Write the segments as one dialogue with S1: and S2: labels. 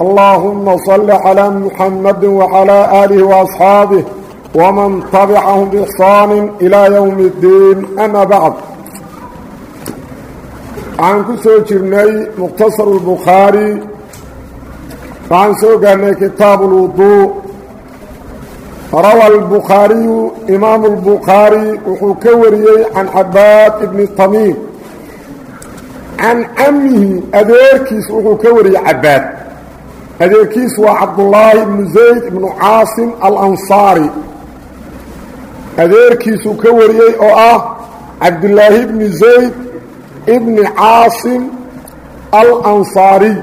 S1: اللهم صل على محمد وعلى آله وأصحابه ومن تبعهم بإحسان إلى يوم الدين أما بعد عن كسو جرني مقتصر البخاري وعن سوقنا كتاب الوضوء روى البخاري إمام البخاري وحكوري عن عباد بن الطميم عن عمه أذيركيس وحكوري عباد adeerkiis waa cabdullaahi ibnu zayd ibnu caasim alansaari. Adeerkiisuu ka wariyey oo ah cabdullaahi ibni zayd ibni caasim alansaariy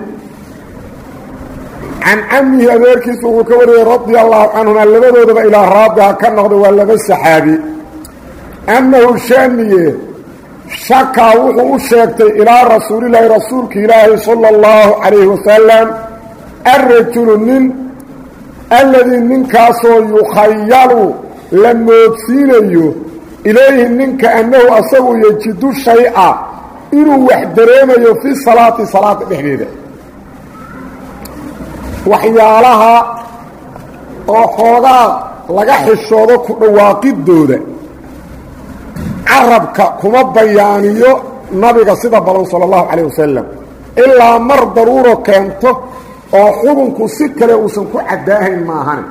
S1: can camihi adeerkiisu wuxuu ka wariyey radia allahu canhuma labadoodaba ilaa raabiha ka noqday waa laba saxaabi. Annahu shaamiye shakaa wuxuu u sheegtay ilaa rasuulilaahi rasuulka ilaahi sala allahu calayhi wasalam alrajulu nin alladii ninkaasoo yukhayalu la moodsiinayo ilayhi ninka annahu asagu yejidu shay-a inuu wax dareemayo fi salaati salaada dhexdeeda waxyaalaha oo xoogaa laga xishoodo ku dhawaaqidooda carabka kuma bayaaniyo nabiga sida badan sala allahu calayh wasalam ilaa mar daruuro keento oo xukunku si kale uusan ku caddaahayn maahane.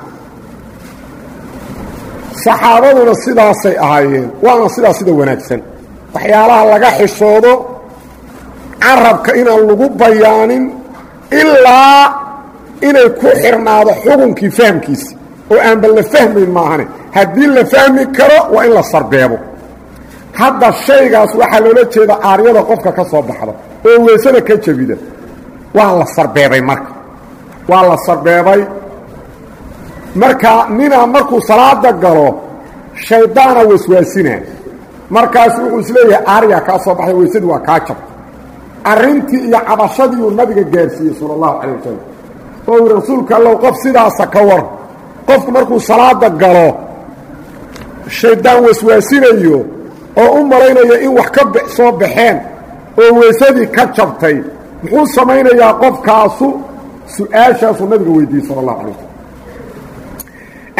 S1: Saxaabaduna sidaasay ahaayeen waana sidaas sida wanaagsan. Waxyaalaha laga xishoodo carabka inaan lagu bayaanin ilaa inay ku xirnaado xukunkii fahmkiisa oo aanba la fahmayn maahane. Haddii la fahmi karo waa in la sarbeebo. Hadda shaygaas waxaa loola jeeda aaryada qofka ka soo baxda oo weysada ka jebida waa la sarbeebay marka waa la sarbeebay marka ninaa markuu salaada galo shaydaana waswaasinaa markaas wuxuu is leeyahay aaryaa kaa soo baxday weysadii waa kaa jabta arrintii iyo cabashadii uu nabiga gaarsiiyey sala allahu calayh wasalam oo uu rasuulka allow qof sidaasa ka war qofku markuu salaada galo shaydaan waswaasinayo oo u malaynayo in wax ka soo baxeen oo weysadii ka jabtay muxuu samaynayaa qofkaasu su'aashaasuu nabiga weydiiyey sala allahu alay wasalam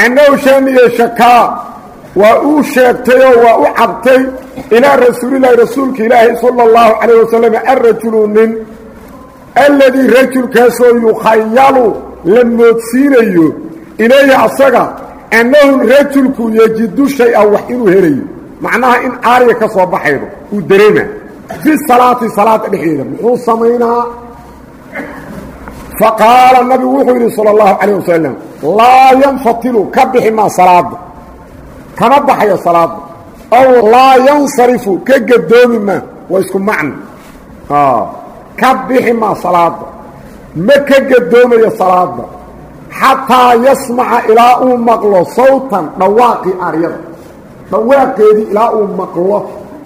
S1: annahu shaaniye shakaa waa uu sheegtayoo waa u cabtay ilaa rasuulilaahi rasuulka ilaahi sala allahu calayh wasalam alrajulu nin alladii rajulkaasoo yukhayalu la moodsiinayo ilayhi asaga annahu rajulku yejidu shay-a wax inuu helayo. Macnaha in aariga ka soo baxaydo uu dareema. Fi salaati salaada dhexdeeda muxuu samaynaa faqaala nabigu wuxuu yidhi salى اllahu calayh wasalam laa yanfatilu ka bixi maa salaada kama baxayo salaada ow laa yansarifu ka gadoomi maa. Waa isku macna ah, ka bixi maa salaada ma ka gadoomayo salaada xataa yasmaca ilaa uu maqlo sawtan dhawaaqii aryada. Dhawaaqeedii ilaa uu maqlo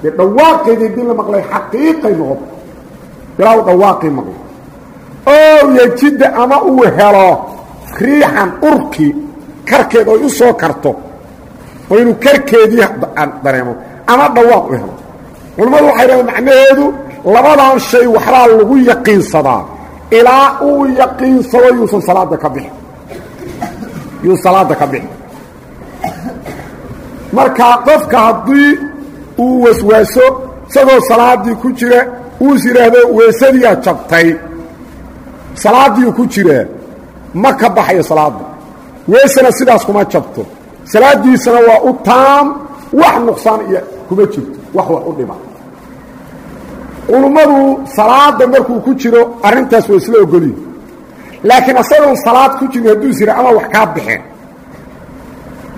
S1: dee dhawaaqeedii dii la maqlay xaqiiqay noqoto ilaa uu dhawaaqii maqlo oo yejidda ama uu helo riixan urkii karkeed oy u soo karto oo inuu karkeedii dareemo ama dhawaaq u helo. Culammadu waxay dhahdeen macnaheedu labadan shay waxbaa lagu yaqiinsadaa. Ilaa uu yaqiinsado yuusan salaada ka bixin. Yuu salaada ka bixin. Marka qofka haddii uu waswaaso isagoo salaadii ku jira uus yidhaahdo weysadiyaa jabtay salaadiiu ku jiraa ma ka baxayo salaada weysana sidaas kuma jabto. Salaadiisana waa u taam wax nuqsaan iyo kuma jirto. Wax wax u dhima culummadu salaada markuu ku jiro arrintaas waa isla ogoliyi laakiin asagoon salaad ku jirin hadduu is yidha ama wax kaa baxeen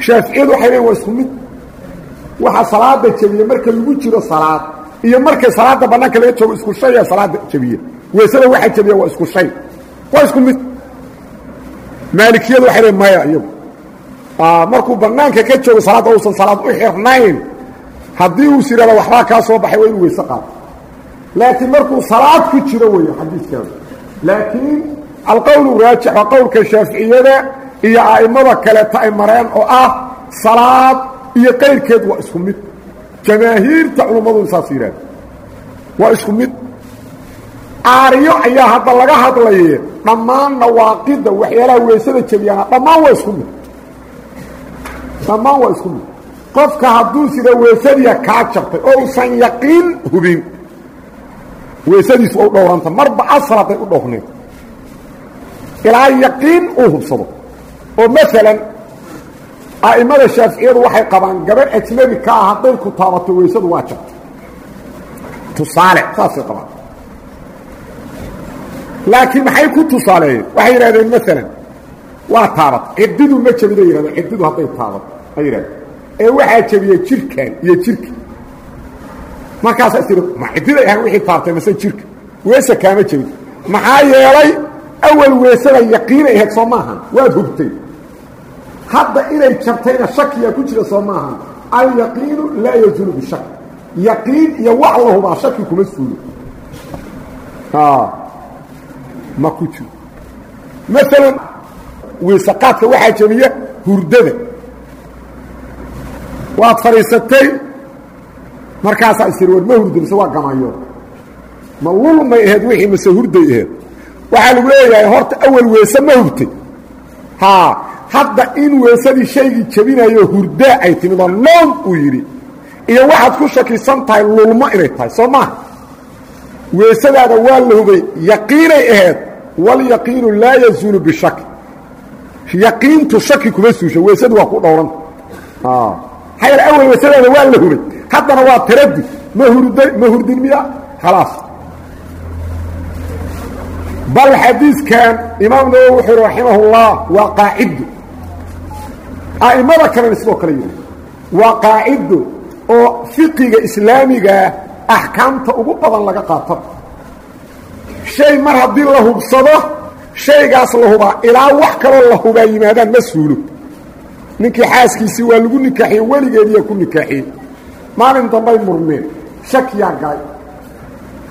S1: shaaficiyadu waxay leein waa isku mid. Waxa salaada jebiye marka lagu jiro salaad iyo markay salaada bannaanka laga joogo isku shaya salaada jebiye weysada waxa jebiya waa isku shay waa isku mid. Maalikiyadu waxay leein maya iyagu. Markuu bannaanka ka joogo salaadda uusan salaad u xirnayn haddii uu sirada waxbaa kaa soo baxay waa inuu weyse qaato laakiin markuu salaad ku jiro weeye xadiidkaadu laakiin alqowlu raajix waa qowlka shaaficiyada iyo a'immada kaleeta ay mareen oo ah salaad iyo qayrkeed waa isku mid. Jamaahiirta culummadu saas yidhahda waa isku mid aariyo ayaa hadda laga hadlaye dhammaan nawaaqidda waxyaalaha weysada jebiyaana dhammaan waa isku mid. Dhammaan waa isku mid. Qofka hadduu sida weysadiya kaa jabtay oo usan yaqiin hubin weysadiisu u dhowranta marba asal u dhowrneed ilaa yaqiin uu hubsado. Oo maalan a'immada shaaficiyadu waxay qabaan gabadh ajnabi ka ah hadday ku taabato weysadu waa jabtay. Tusaale saasay qabaan laakiin maxay ku tusaaleeyeen waxay yidhahdeen maalan waa taabat ciddidu ma jebida yidhahdeen ciddidu hadday taabato ay yidhahdeen ee waxaa jebiya jirkan iyo jirka markaasaa tii ma ciddiday ahan wixii taabtay mase jirka? Weese kaama jebin maxaa yeelay awal weesada yaqiinay ahayd soo maahan waad hubtay. Hadda inay jabtayna shakiyaa ku jira soo maahan alyaqiinu laa yazuulu bishak yaqiin iyo wax la hubaa shaki kuma suulo ma ku jiro. Maalan weysaqaadka waxaa jebiya hurdada. Waad fadhiisatay markaasaa istiri war ma hurdo mise waa gamayo ma lulmay ahayd wixii mise hurday ahayd. Waxaa lagu leeyahay horta awal weese ma hurtay. Haa hadda in weesadii shaygii jebinayo hurdaa ay timid oo noom uu yidhi iyo waxaad ku shakisan tahay lulmo inay tahay soo maaha weesadaada waa la hubay yaqiinay ahayd walyaqiinu laa yazuulu bishaki yaqiintu shaki kuma suusho weesadu waa ku dhowranta maxaa yaele weesadaada waa la hubay. Haddana waa taradud ma hurday ma hurdin khalaas. Bal xadiidkan imaam nawowi wuxuu yhi raximah اllah waa qaacido a'immada kalena sidoo kale yidhi waa qaacido oo fiqiga islaamigaa axkaamta ugu badan laga qaato. Shay mar haddii la hubsado shaygaas la hubaa ilaa wax kaloo la hubaa yimaadaan ma suulo. Ninkii xaaskiisii waa lagu nikaaxiyey weligeediya ku nikaaxiyey. Maalin dambay murmeen shakiyaa galay.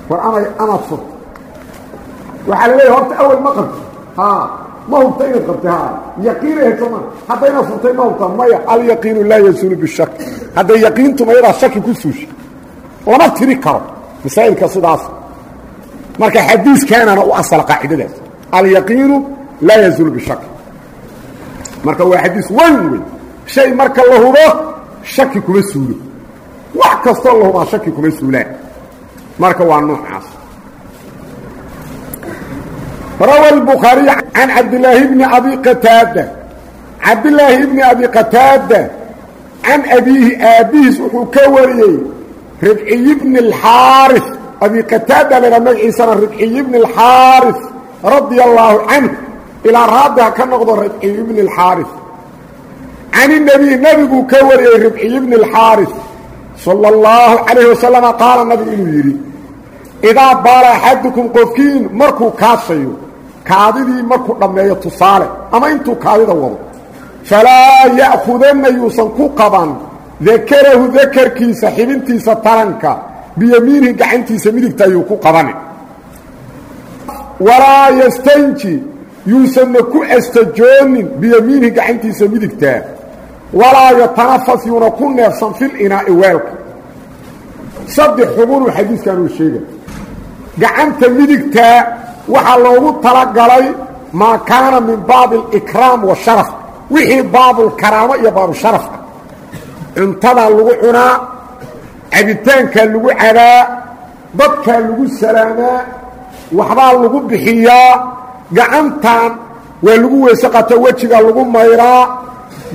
S1: War amay amaad furta waxaa la leeyahay horta awal ma qabti haa ma hubta inaad qabtay haa. Yaqiinay hayso ma haddayna furtay ma hubta. Maya alyaqiinu laa yazuulu bishak hadday yaqiintu mayadaa shaki ku suushay lama tiri karo masaa'ilka sidaas marka xadiiskaanana u asala qaacidadaas alyaqiinu laa yazuulu bishak marka waa xadiis weyn wey shay marka la hubo shaki kuma suulo wax kastoo la hubaa shaki kuma suulaan marka waa noocaas روى البخاري عن عبد الله بن أبي قتادة عبد الله بن أبي قتادة عن أبيه آبيس وحكوري ربعي بن الحارث أبي قتادة من مجعي ربعي بن الحارث رضي الله عنه إلى رادها كان نقضى ربعي بن الحارث عن النبي نبي كوري ربعي بن الحارث صلى الله عليه وسلم قال النبي إنه يري idaa baala axadukum qofkiin markuu kaashayo kaadidii markuu dhammeeyo tusaale ama intuu kaadida wado falaa ya'khudanna yuusan ku qaban dakarahu dakarkiisa xibintiisa taranka biyamiinihi gacantiisa midigta ayuu ku qabani. Walaa yastanji yuusanna ku astajoonin biyamiinihi gacantiisa midigtaa walaa yatanafas yuuna ku neefsan fil inaa'i weelka saddex xubunuu xadiiskan uu sheega gacanta midigtaa waxaa loogu talagalay maa kaana min baabi alikraam washaraf wixii baabulkaraamo iyo baabusharaf ah cuntadaa lagu cunaa cabitaankaa lagu cabaa dadkaa lagu salaamaa waxbaa lagu bixiyaa gacantan waa lagu weyse qato wejigaa lagu mayraa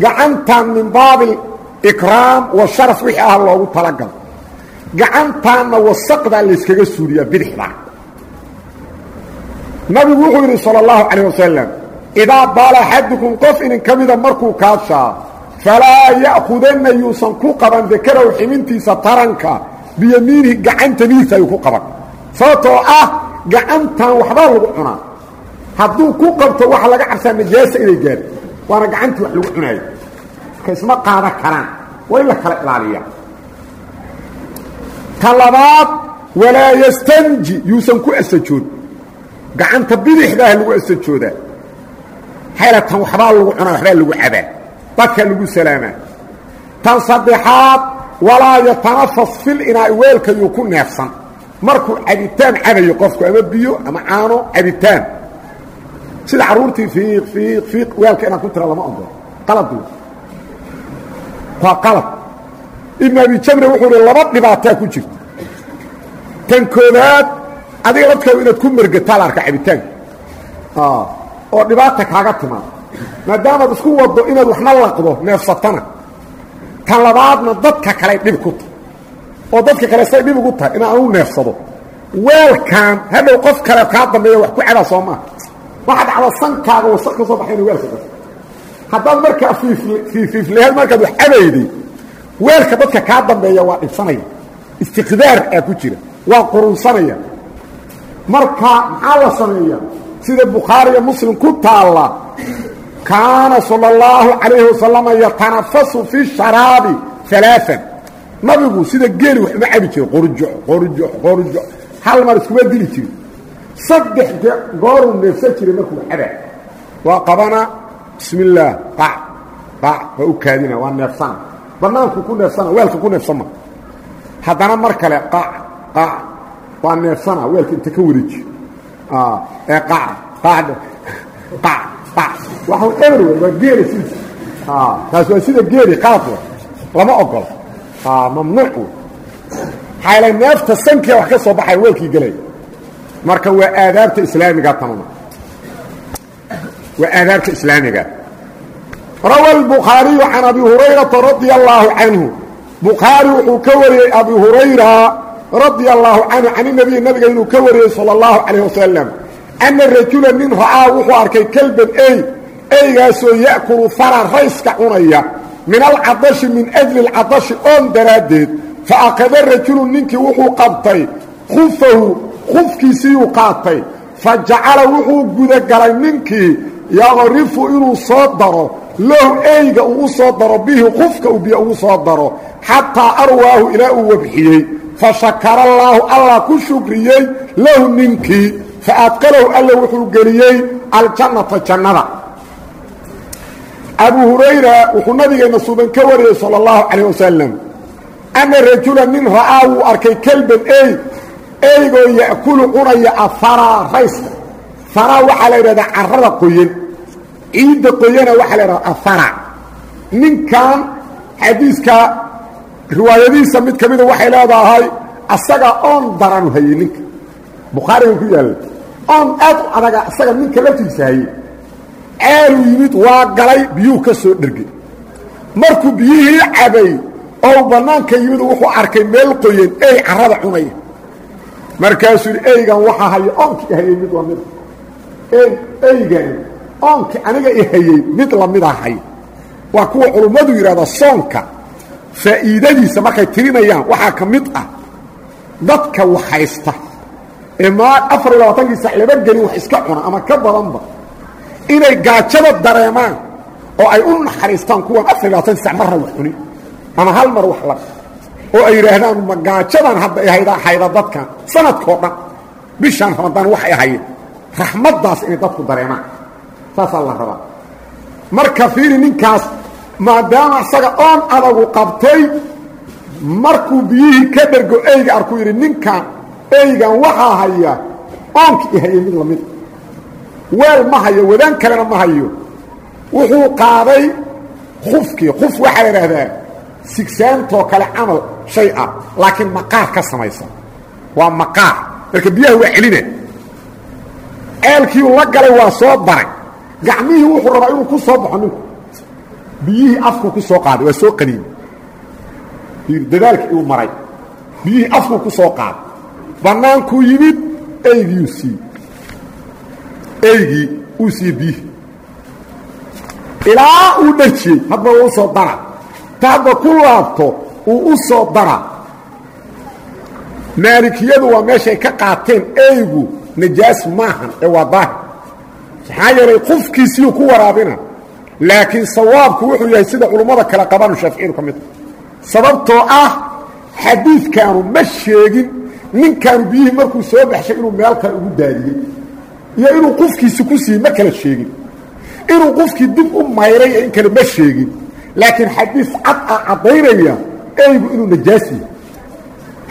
S1: gacantan min baabi alikraam washaraf wixii ah loogu talagalay gacantaanna wasaqdaa layskaga suuriyaa bidixdaa nabigu wuxuu yidhi salى اllahu calayه wasalam idaa baala axadukum qof inin ka mida markuu kaashaa falaa ya'khudanna yuusan ku qaban dakarow ximintiisa taranka biyamiinihi gacanta midigta ayuu ku qaban. Sababtoo ah gacantan waxbaa lagu cunaa. Hadduu ku qabto waxa laga cabsaa najaasa inay gaadho waana gacantii wax lagu cunaayo marka isma qaadan karaan waa in la kala ilaaliya ta labaad walaa yastanji yuusan ku asajood gacanta bidixdaah lagu asajoodaa. Xaylatan waxbaa lagu cunaa waxbaa lagu cabaa dadka lagu salaamaa tan saddexaad walaa yatanafas fil inaa weelka yuu ku neefsan. Markuu cabitaan cabayo qofku ama biyo ama caano cabitaan. Sida carruurtii fiiq fiiq fiiq weelka inaad ku tira lama ogolo qalad wey waa qalad ibn abi jamre wuxuu hi laba dhibaataa ku jirta. Tan koobaad adiga dadkaagu inaad ku mergataa la arka cabitaanka oo dhibaata kaaga timaado maadaamaad isku wado inaad waxna laqdo neefsatana. Tan labaadna dadka kale dhib ku tahay. Oo dadka kale say dhib ugu tahay inaan anu neefsado. Weelkan hadhow qof kale kaa dambeeya wax ku cabaa soo maaha waxaa dhacda sankaaga wasaq ka soo baxayna weelka qas haddaad markaa fiifleheed markaad wax cabayday weelka dadka kaa dambeeya waa dhibsanaya. Istiqdaar aa ku jira. Waa qurunsanaya marka maxaa la sameeya sida bukhaariga muslim ku taalla kaana salى اllahu calayhi wasalama yatanafasu fi sharaabi alaaan nabigu sida geeli wax uma cabi jiray qorjo qorjo qorjo. Hal mar iskuma dili jiri saddex gooruu neefsan jiray markuu cabaa waa qabana bismi illaah qac qac waa u kaadina waa neefsana bannaanku ku neefsana weelka ku neefsama haddana mar kale qac qac waa neefsana weelka inta ka wareeji ee qac qac qac qac waxu eber wey waa geeli sidiisa taas waa sida geeli qalad wey lama ogolo mamnuuc wey xaayla neefta sankia wax ka soo baxaya weelkii gelaya marka waa aadaabta islaamiga tanuna waa aadaabta islaamiga rawa الbukhaariyu can abi hurayrata radia allaahu canhu bukhaari wuxuu ka wariyey abi hurayra radia allaahu canhu can inabiy nabiga inuu ka wariyey salى اllahu calayh wasalam ana rajula nin ra'aa wuxuu arkay kelban ey eygaasoo ya'kulu fara rayska cunaya min alcadashi min ajli alcadashi oon daraaddeed fa akada rajulu ninkii wuxuu qabtay khufahu khufkiisiiyuu qaatay fa jacala wuxuu gudagalay ninkii yaqrifu inuu soo daro lahu eyga uu u soo daro bihi khufka uu biyo ugu soo daro xataa arwaahu ilaa uu wabxiyey fa shakara allaahu allah ku shukriyey lahu ninkii fa adqalahu alla wuxuu geliyey aljannata jannada abu hurayra wuxuu nabigeenna suuban ka wariyey salى اllahu calayh wasalam ana rajula nin ra'aa wuu arkay kelban ey eygoo ya'kulu cunaya afaraa rayska faraa waxaa la yidhahdaa carrada qoyan ciidda qoyana waxaa la yidhahdaa afara ninkan xadiiska riwaayadihiisa mid ka mida waxay leedahay asaga oon daranu hayey ninka bukhaariga ku yaalla oon aad u adaga asaga ninka laftiisa hayey ceeluu yimid waa galay biyuhu ka soo dhergay markuu biyihii cabay oo bannaanka yimid wuxuu arkay meel qoyan ey carrada cunaya. Markaasuu yidhi eygan waxaa haya oonkii hayey mid lamida eygan oonkii aniga i mid lamida hay waa kuwa culummadu yidhahda soonka faa'iidadiisa markay tirinayaan waxaa ka mid ah dadka wax haysta ee maa afar iyo labaatankii sac laba wax iska cuna ama ka badanba inay gaajada dareemaan oo ay u naxariistaan kuwan afar iyo labaatan sac marna wax cunin ama hal mar wax la oo ay yidhaahdaan ma gaajadan hadda hayda hayda dadkan sanadkao dhan bishaan ramadaan waxay ahayd raxmaddaas inay dadku dareemaan. Saasaa la rabaa. Marka fiiri ninkaas maadaama isaga oon adagu qabtay markuu biyihii ka dhergo eyga arkuu yidhi ninkan eygan waxaa haya oonkii hayay mid lamida weel ma hayo wadaan kalena ma hayo. Wuxuu qaaday kufkii kuf waxaa idhaahdaa sigsaantoo kale camal shay ah laakiin maqaar ka samaysan. Waa maqaar. Marka biyaha waa celina ceelkiiu la galay waa soo daray. Gacmihii wuxuu rabaa inuu ku soo baxo ninku biyihii afkuu ku soo qaaday waa soo qaniimay dadaalkii uu maray. Biyihii afkuu ku soo qaaday bannaankuu yimid eygiiu siiyey eygii uu siiyey biyihii ilaa uu dharjiyey hadba uu u soo dara. Ta hadba ku laabto uu u soo dara. Maalikiyadu waa meeshay ka qaateen eygu najaas maahan ee waa daahir. Maxaa yeelay qufkiisiiu ku waraabina. Laakiin sawaabku wuxuu yahay sida culummada kale qabaanu shaaficiyadu ka mid. Sababtoo ah xadiidkaanu ma sheegin ninkaanu biyihii markuu soo baxshay inuu meel kale ugu daadiyey iyo inuu qofkiisi ku siiyey ma kala sheegin. Inuu qofkii dib u mayraya in kale ma sheegin. Laakiin xadiis cad a caddaynaya eygu inuu najaas yahay.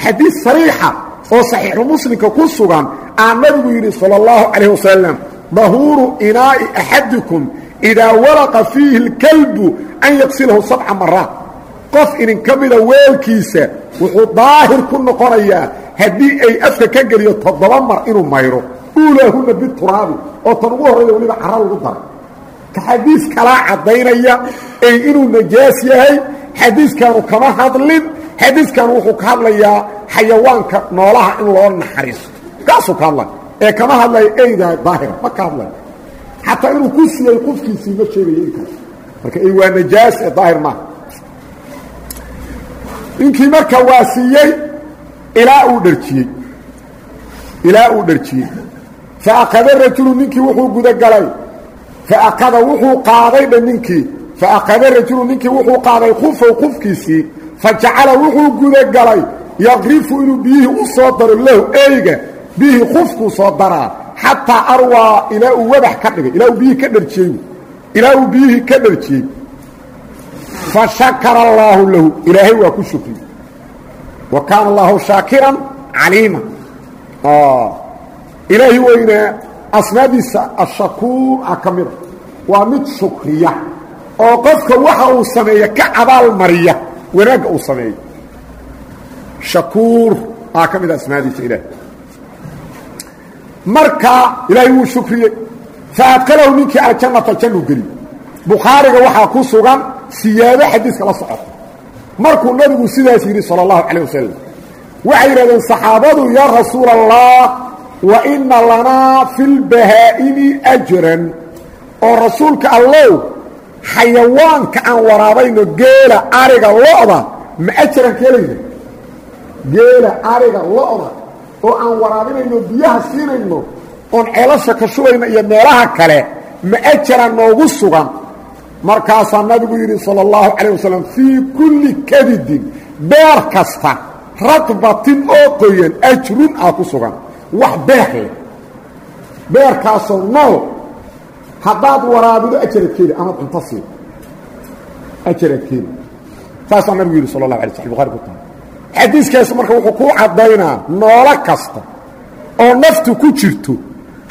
S1: Xadiis sariixa oo saxiixu muslimka ku sugan aa nabigu yidhi sala allahu calayh wasalam dahuuru inaa'i axadikum idaa walaqa fiihi اlkalbu an yaqsilahu sabca maraat qof idin ka mida weelkiisa wuxuu daahir ku noqonayaa haddii ay afka ka geliyo toddoba mar inuu mayro uulaahuna bituraabi oo tan ugu horrayda weliba cara lagu daro ka xadiis kalaa caddaynaya ey inuu najaas yahay xadiiskaanu kama hadlin xadiiskan wuxuu ka hadlayaa xayawaanka noolaha in loo naxariisto. Kaasuu ka hadlaya ee kama hadlaya eyda daahira ma ka hadlaya xataa inuu ku siiyey qofkiisii ma sheegayo inkaas marka ey waa najaas ee daahir maaha. Ninkii marka waa siiyey ilaa uu dharjiyey. Ilaa uu dharjiyey. Faakada rajulu ninkii wuxuu gudagalay. Faakada wuxuu qaaday dha ninkii. Faakada rajulu ninkii wuxuu qaaday kufow qufkiisii fajacala wuxuu gudagalay. Yaqrifu inuu biyihii u soo daro lahu eyga biyihii qufkuu soo daraa. Xataa arwaa ilaa uu wadax ka dhigay. Ilaa uu biyihii ka dharjiyey. Ilaa uu biyihii ka dharjiyey. Fashakara allaahu lahu. Ilaahay waa ku shukriye kaana allaahu shaakiran caliima ilaahi weynaa asmaadiisa ashakuur ah ka mida waa mid shukriya oo qofka waxa uu sameeya ka abaal mariya wanaagga uu sameeyo. Shakuur aa ka mida asmaadiisa ilaah marka ilaahay wuu shukriyey. Faadkalahu ninkii aljannata jannu geliy bukhaariga waxaa ku sugan siyaado xadiiska la socota markuu nabigu sidaas yidhi salى اllahu calيه wasalam waxay yidhahdeen saxaabadu yaa rasuula allah wa ina lanaa fi lbahaa'imi ajran oo rasuulka allow xayawaanka aan waraabayno geela ariga lo'da ma ajaran keelayna geela ariga lo'da oo aan waraabinayno biyaha siinayno oon ceelasha ka shubayno iyo meelaha kale ma ajaran noogu sugan markaasaa nabigu yidhi salى اllahu calيه wasalam fii kulli kadidin beer kasta radbatin oo qoyan ajrun aa ku sugan wax beer leh beerkaasoo nool haddaad waraabido ajaradkeeda amaad cunto siido ajaradkeeda saasaa nabigu yidhi sala اlahu alay sl bukhari ku tahay xadiiskaas marka wuxuu kuu caddaynaa noolo kasta oo naftu ku jirto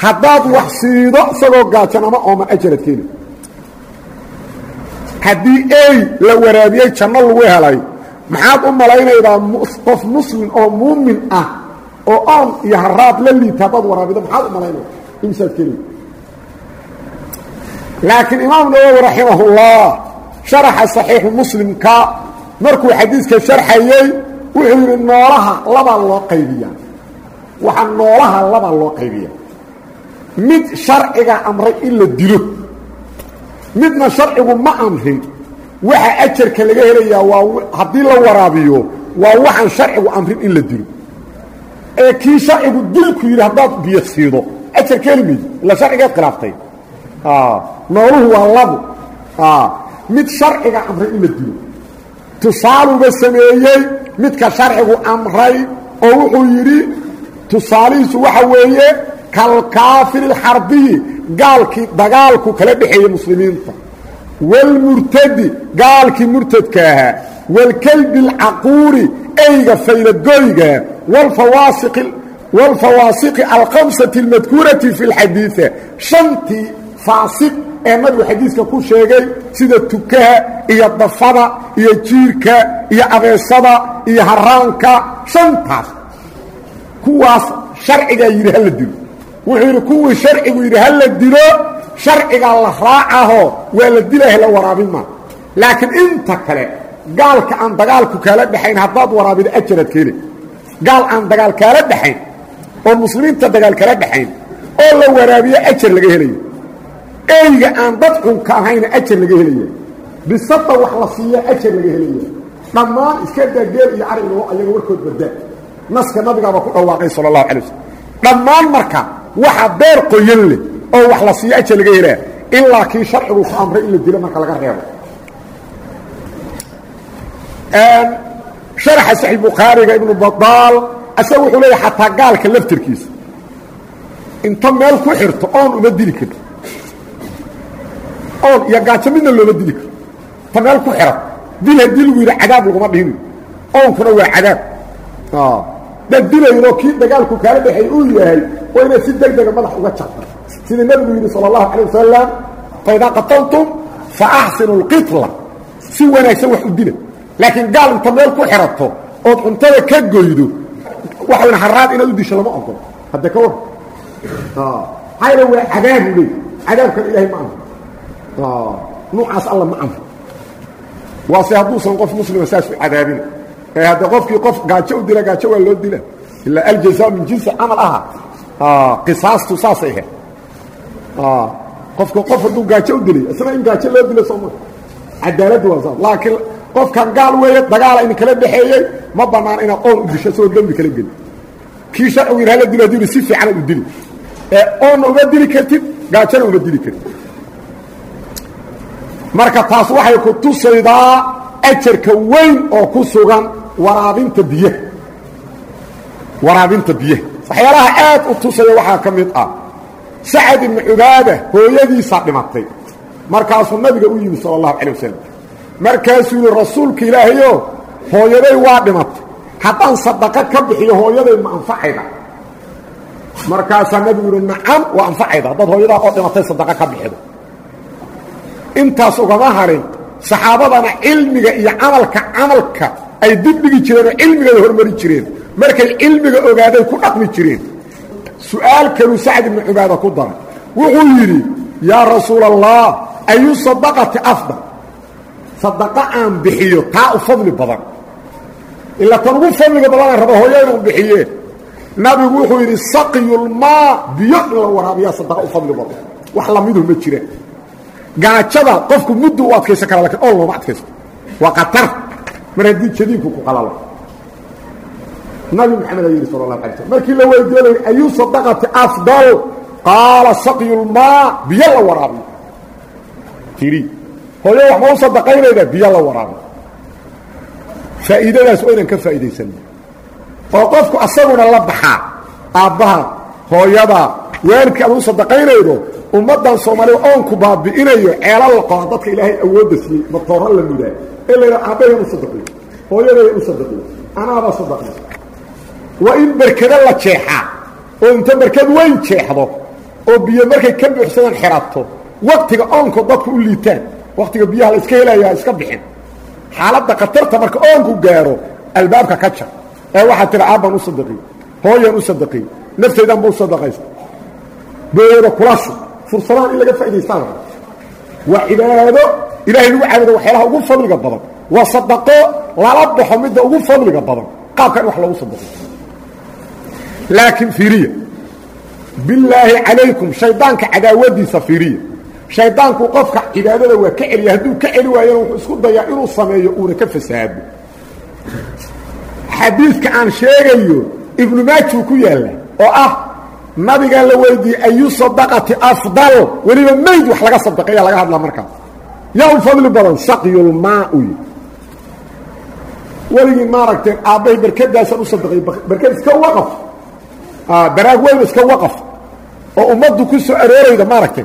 S1: haddaad wax siido isagoo gaajan ama ooman ajaradkeeda haddii ey la waraabiyey janno lagu helay maxaad u malaynaydaa qof muslim oo muumin ah oo oon iyo haraad la liita haddaad waraabido maxaad u malaynayda imsaad keliya laakiin imaam nawowi raximahullah sharaxa saxiixu muslimka markuu xadiidka sharxayey wuxuu yidhi noolaha labaa loo qaybiyaa. Waxaa noolaha labaa loo qaybiya mid sharciga amray in la dilo midna sharcigu ma amrin waxa ajarka laga helayaa waa haddii la waraabiyo waa waxaan sharcigu amrin in la dilo. Ee kii sharcigu dilku yidhi haddaad biyo siido ajar maydi. Ila sharcigeed khilaaftay. Nooluhu waa labo. Mid sharciga amray in la dilo. Tusaaluba sameeyey midka sharcigu amray oo wuxuu yidhi tusaalihiisu waxa weeye kalkaafiri اlxarbiyi gaalkii dagaalku kala dhexeeyey muslimiinta wاlmurtadi gaalkii murtadka ahaa wاlkelbi اlcaquuri eyga faylagoyga wاlfawaasiqi alkhamsati اlmadkuurati fi اlxadiiثa shantii faasiq ee nabigu xadiiska ku sheegay sida tukaha iyo dafada iyo jiirka iyo abeesada iyo haraanka shantaas kuwaas sharcigaa yidhi hala dilo wuxuu yidhi kuwii sharcigu yidhi ha la dilo? Sharcigaa la raacaho waa la dilaaha la waraabin maa laakiin inta kale gaalka aan dagaalku kaala dhexayn haddaad waraabido ajaraad ka heli gaal aan dagaal kaala dhexayn oo muslimiinta dagaal kala dhexayn oo la waraabiyo ajar laga helayo. Eyga aan dad xunka ahayna ajar laga helaya bisada wax la siiya ajar laga helaya dhammaan iska daa geel iyo arigo ayaga warkood badaa naska nabigaaba ku dhawaaqay sala allahu calay waslm marka waxa beer qoyan leh oo wax la siiyo ajar laga helaa ilaa kii sharcigu ku amray in la dilo marka laga reebo. Sharaxa saxiix bukhaariga ibnu badaal asaga wuxuu leeyahy xataa gaalka laftirkiisa. Inta meel ku xirto oon uma dili karto oon iyo gaajo midna looma dili karo ta meel ku xiran dil haddii lagu yidhi cadaab laguma dhihinayo oonkuna waa cadaab. Dad dilayno kii dagaalku kaala dhexeey uu yahay waa inaad si deg dega madax uga jarta sida nebigu yidhi sala allahu calay wasalam faidaa qataltum fa axsinu lqitla si wanaagsan wax u dila laakiin gaal inta meel ku xirato ood cuntada ka goydo waxayn haraad inaad u disho lama ogolo hadda ka war maxaa yal waa cadaabu leey cadaabkan ilaahay ma amro nuucaas alla ma amro waase hadduusan qof muslima saas u cadaabin. Ee hadda qofkii qof gaajo u dila gaajo waa loo dila. Ilaa aljazaa min jinsi camal aha qisaastu saasay ahayd qofka qof hadduu gaajo u dilay isna in gaajo loo dilo sooma cadaaladdu waa saas laakiin qofkan gaal weeye dagaala idin kala dhexeeyey ma bannaan inaad oon u disho isagoo dembi kala geli kii sharcigu yidhaha la dilo haduu yidhi si fiicanaad u dili ee oonna uma dili kartid gaajona uma dili kartid marka taas waxay ku tusaydaa ajarka weyn oo ku sugan waraabinta biyaha waraabinta biyaha waxyaalaha aad u tusaya waxaa ka mid ah sacad ibnu cubaada hooyadiisaa dhimatay. Markaasuu nabiga u yimi sala allahu calay wasalam markaasuu yidhi rasuulka ilaahayo hooyaday waa dhimatay. Haddaan sadaqo ka bixiyo hooyaday ma anfacayda markaasaa nabigu yidhi nacam waa anfacayda. Haddaad hooyadaa oo dhimatay sadaqo ka bixido intaas ugama harin saxaabadana cilmiga iyo camalka camalka ay dib dhigi jireen oo cilmigada hormari jireen markay cilmiga ogaaday ku dhaqmi jireen. Su'aal kaluu sacd cubaada ku daray. Wuxuu yidhi yaa rasuula allah ayu sadaqati afdal? Sadaqa aan bixiyo taa u fadli badan. Ila tan ugu fadliga badanaan raba hooyo inuu bixiyee nabigu wuxuu yidhi saqyulmaa biyo in la waraabiyaa sadaqa u fadli badan. Wax lamidu ma jiraan gaajada qofku muddu u adkaysan kara laakiin ool looma adkaysto. Waa qatar mar haddii jadiinku ku qalalo nabi maxamed aa yidhi sal اlahu alay slm markii la weydiinay ayu sadaqati afdal qaala saqyulmaa biyo la waraabiyo iri hooyo waxba u sadaqaynayda biyo la waraabiyo faa'iidadaas waa inaan ka faa'iidaysanno oo qofku asaguna la baxaa aabbaha hooyada waalidka aad u sadaqaynaydo ummaddan soomaaliya oonku baabi'inayo ceela la qora dadka ilaahay awoodda siiyey matooro la mudaa ee la yidhaha aabbayan u sadaqiyo hooyadayan u sadaqiyo anaabaa sadaqaysa waa in berkado la jeexaa oo inta berkad weyn jeexdo oo biyo markay ka buuxsadaan xerato waktiga oonko dadku u liitaan waktiga biyaha la iska helayaa iska bixin. Xaaladda khatarta marka oonku gaaro albaabka ka jar ee waxaa tira aabbaan u sadaqiyo hooyan u sadaqiyo naftaydanba u sadaqaysa booyada kulashu fursadaan in laga faa'idaystaan waa cibaado ilaahay lagu caabudo waxyaalaha ugu fadliga badan. Waa sadaqo lala laakiin fiiriya. Bilaahi calaykum shaydaanka cadaawadiisa fiiriya. Shaydaanku qofka cibaadada waa ka celiya hadduu ka celi waayana wuxuu isku dayaa inuu sameeyo uuna ka fasaado. Xadiidka aan sheegayo ibnu maajuu ku yaalla oo ah nabigaa la weydiiyey ayu sadaqati afdal. Weliba mayd wax laga sadaqeeya laga hadlaa markaas yaa u fadli badan saqyulmaa uy weligii maaragtay aabbahay berkadaasaan u sadaqeey berkad iska waqaf baraag weyn iska waqaf oo ummaddu ku soo aroorayda maaragtay.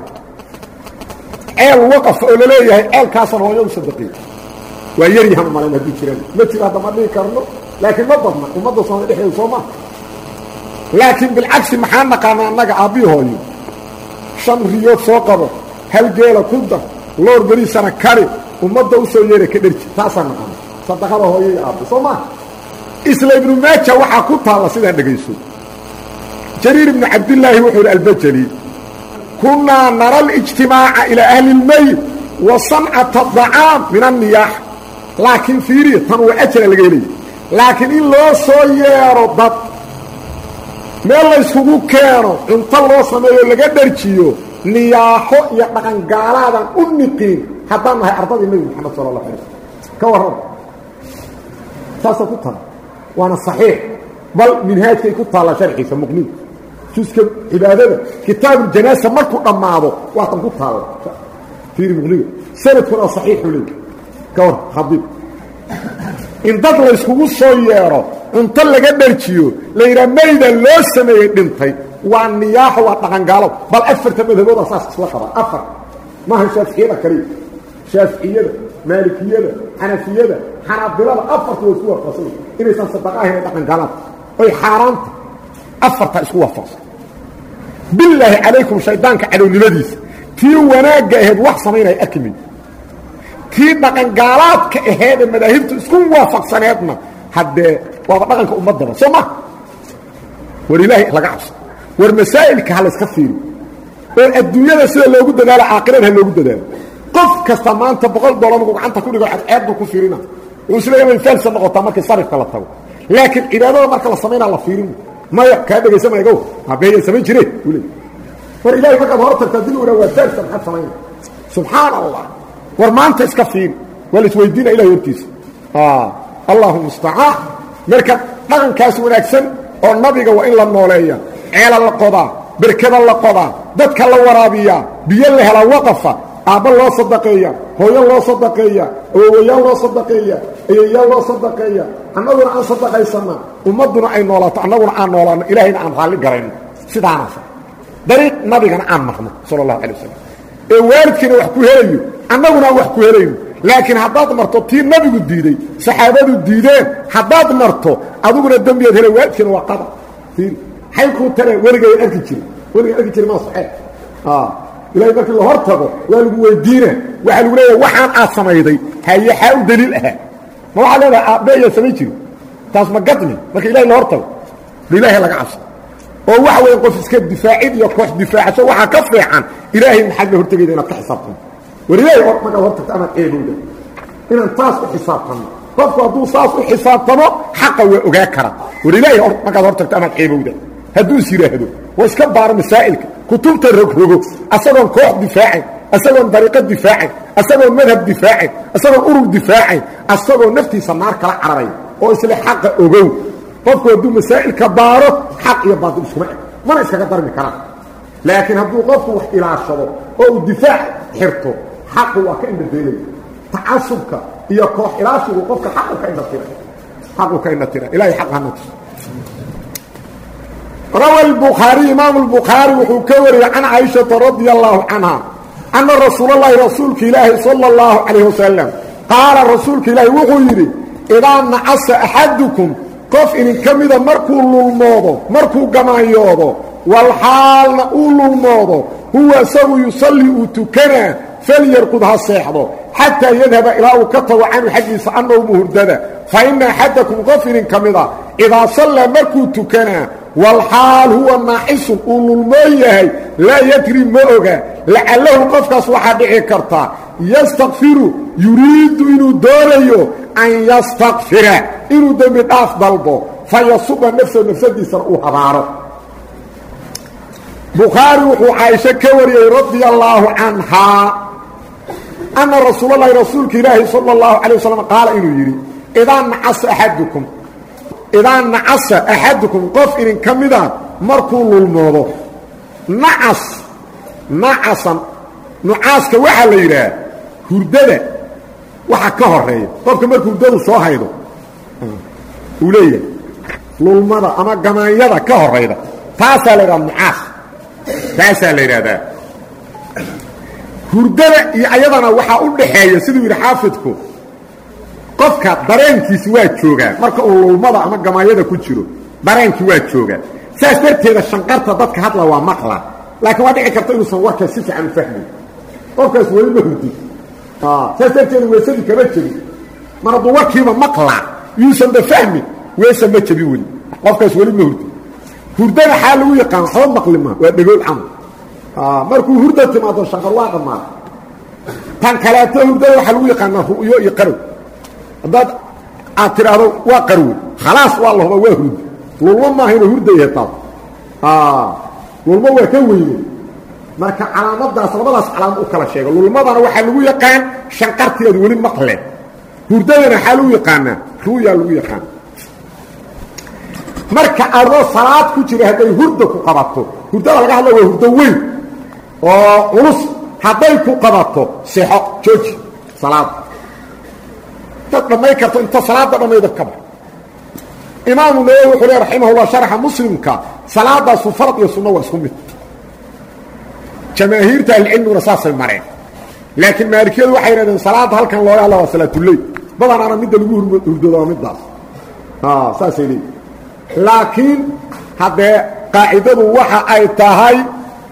S1: Ceel waqaf oo la leeyahay ceelkaasaan hooyo u sadaqeey waa yaryahan u malayn haddii jiraan. Ma jiro hadda ma dhihi karno laakiin ma badna. Ummadda soomali dhexdeeda soo maa laakiin bilcagsi maxaa naqaana annaga aabbii hooyo? Shan riyood soo qabo hal geela ku dar loor beriisana kari ummadda u soo yeera ka dherji. Taasaa naqaana sadaqada hooyo iyo aabbi soo maa isla ibnu maaja waxaa ku taalla sidaan dhegayso jariir ibnu cabdillaahi wuxuu yidhi albajali kunnaa nara alijtimaaca ilaa ahli اlmayt wa sancata dacaam min anniyaax laakiin fiiriya tan waa ajara laga helaya laakiin in loo soo yeero dad meel layskugu keeno cunto loo sameeyo laga dharjiyo niyaaxo iyo dhaqangaalaadaan u niqiin haddaan nahay ardadii nebi moxamed sala allah alay ka warran. Saasa ku tala waana saxiix. Bal minhaajkay ku taallaa sharxiisa muqniin juska cibaadada kitaabuljanaasa markuu dhammaado waatan ku taalla fiiri muqniga sanadkuna saxiixu leey ka war khadiib in dad layskugu soo yeedho cunto laga dharjiyo la yidhaha mayda loo sameeyey dhintay. Waa niyaaxo waa dhaqangaalo. Bal afarta madhabooda saas isla qabaa afar. Maaha shaaficiyada kaliya shaaficiyada maalikiyada xanafiyada xanaabilada afarta waa isku waafaqsan inaysan sadaqa ahayn ay dhaqangaalaan oy xaaraanta. Afarta isku waafaqsan bilaahi calaykum shaydaanka cadownimadiisa tii wanaagga ahayd wax samaynaya arkimin tii dhaqangaalaadka aheedee madaahibtu isku waafaqsaneedna haddee waaba dhaqanka ummadaba soo ma? War ilaahay laga cabso. War masaa'ilka ha layska fiiri. Oo adduunyada sida loogu dadaalo caaqirada ha loogu dadaalo. Qof kasta maanta boqol dollar markuu gacanta ku dhigo cadceedbu ku fiirina. Wuxuu isleeya may faalsa noqotaa markii sarifka la tago. Laakiin cibaadada marka la samaynaa la fiirin maya kaa dhegaysa maygow habeeyan samayn jireen uu leey war ilaahay markaad hor tagtaa dil una waa faalsa maxaad samayna subxaan allah war maanta iska fiiri waa la isweydiina ilahay hortiisa. Allahu mustacaan. Marka dhaqankaas wanaagsan oo nabiga waa in la nooleeya ceela la qodaa berkada la qodaa dadka la waraabiyaa biyo la helaa waqafa aabba loo sadaqeeya hooyo loo sadaqeeya awowayaal loo sadaqeeya ayeyaal loo sadaqeeya. Annaguna aan sadaqaysanna ummadduna ay noolaato annaguna aan noolaano ilaahayna aan raalli garayno sidaanasa dariiq nabigana aan marno sala allahu alay wasalam ee waalidkiina wax ku helayo annaguna aan wax ku helayno laakiin haddaad marto tii nabigu diiday saxaabadu diideen haddaad marto adiguna dembiyaad hela waalidkiina waa qada fiiri. Xay kuu tale weligayan arki jiri weligaan arki jiri maa saxee ilahay markii la hor tago waa lagu weydiina waxaa lagu leeyahay waxaan aad samayday. Haye xaa u daliil ahaa ma waxaa leedahay aabbe ayaa samayn jiri taas ma gadmi marka ilahay la hor tago ilaahay laga cabso oo waxa weya qof iska difaacid iyo koox difaacasho waxaa ka fiican ilaahay maxaad la hortegayda inaad ka xisaabtano war ilaahay markaad hor tagto amaad eebowda inaan taas u xisaabtano. Qofku hadduu saas u xisaabtamo xaqa waa ogaa kara. War ilaahay markaad hor tagto amaad eebowda hadduu is yidhaahdo waa iska baaro masaa'ilka kutubta rogrogo asagoon koox difaacayn asagoon dariiqo difaacayn asagoon madhab difaacayn asagoon urur difaacayn asagoo naftiisa naar kala cararaya oo isle xaqa ogow. Qofku hadduu masaa'ilka baaro xaq iyo baatil iskuma eg mana iskaga darmi karaan. Laakiin hadduu qofku wax ilaashado oo uu difaac xirto xaqu waa ka indhabeelaya tacasubka iyo koox ilaashigu qofka xaqu ka indhatira xaqu ka indhatira ilahay xaq hana tuso rawa lbukhaariy imaamu lbukhaari wuxuu ka wariyey can caaishata radia allahu canha anna rasuulallaahi rasuulka ilaahi sala allahu calayh wasalam qaala rasuulka ilaahi wuxuu yidhi idaa nacasa axadukum qof idinka mida markuu lulmoodo markuu gamaanyoodo walxaalna uu lulmoodo huwa isagu yusallii uu tukanaa falyarkud ha seexdo xataa yadhaba ilaa uu ka tago canhu xaggiisa annowmu hurdada fa inna axadakum qof idinka mida idaa sallaa markuu tukanaa walxaal huwa naaxisun uu lulmoon yahay laa yadri ma oga lacallahu qofkaas waxaa dhici karta yastakfiru yuriidu inuu doonayo an yastakfira inuu dembi dhaaf dalbo fa yasuba nafsahu nafsadiisana uu habaaro. Bukhaari wuxuu caaisho ka wariyey radia allaahu canhaa anna rasuulalahi rasuulka ilaahi sala اllahu calay wasalam qaala inuu yidhi idaa nacasa axadukum idaa nacasa axadukum qof idinka mida markuu lulmoodo nacas nacasan nucaaska waxaa la yidhaah hurdada waxa ka horreeya qofka markuu hurdadu soo haydo uu leeyahay lulmada ama gamaanyada ka horayda taasaa la yidhaha nucaas taasaa la yidhahdaa hurdada iyo ayadana waxaa u dhaxeeya siduu yidhi xaafidku qofka dareenkiisi waa joogaa marka uu lulmada ama gamaanyada ku jiro dareenkii waa joogaa saas darteeda shanqarta dadka hadla waa maqla. Laakiin waa dhici karta inuusan warkaas si fiican u fahmayn qofkaas weli ma hurdi. Saas darteeda weesadii kama jebin mar hadduu warkiiba maqlaa yuusan ba fahmin weesa ma jebin weli. Qofkaas weli ma hurdi. Hurdada xaa lagu yaqaan waxba maqli ma waa dhegool camal. Markuu hurda timaado shanqar waa dhammaada tan kaleeto hurdada waxaa lagu yaqaanaa ru'yo iyo qarow haddaad aad tidhaahdo waa qarwe khalaas waa la huba waa hurdi lulmo maahayno hurda yahay taas lulmo waa ka weyne. Marka calaamadaas labadaas calaamad u kala sheego. Lulmadana waxaa lagu yaqaan shanqarteedu weli maqleen hurdadana waxaa lagu yaqaanaa ru'yaa lagu yaqaan. Marka adoo salaad ku jira hadday hurda ku qabato hurdada laga hadla waa hurdo weyn oo culus hadday ku qabato sexo jooji salaada dad dhammay karto inta salaada dhammayda ka bax imaamu nawowi wuxuu le raximahullah sharxa muslimka salaadaasu farad iyo sunno waa isku mid. Jamaahiirta ahlicilmiguna saasay mareen. Laakiin maalikiyadu waxay yidhahdeen salaadda halkan looga hadla waa salaatuleyl badanaana midda lagu hurdooda waa middaas. Saasay leeyiin laakiin haddee qaacidadu waxa ay tahay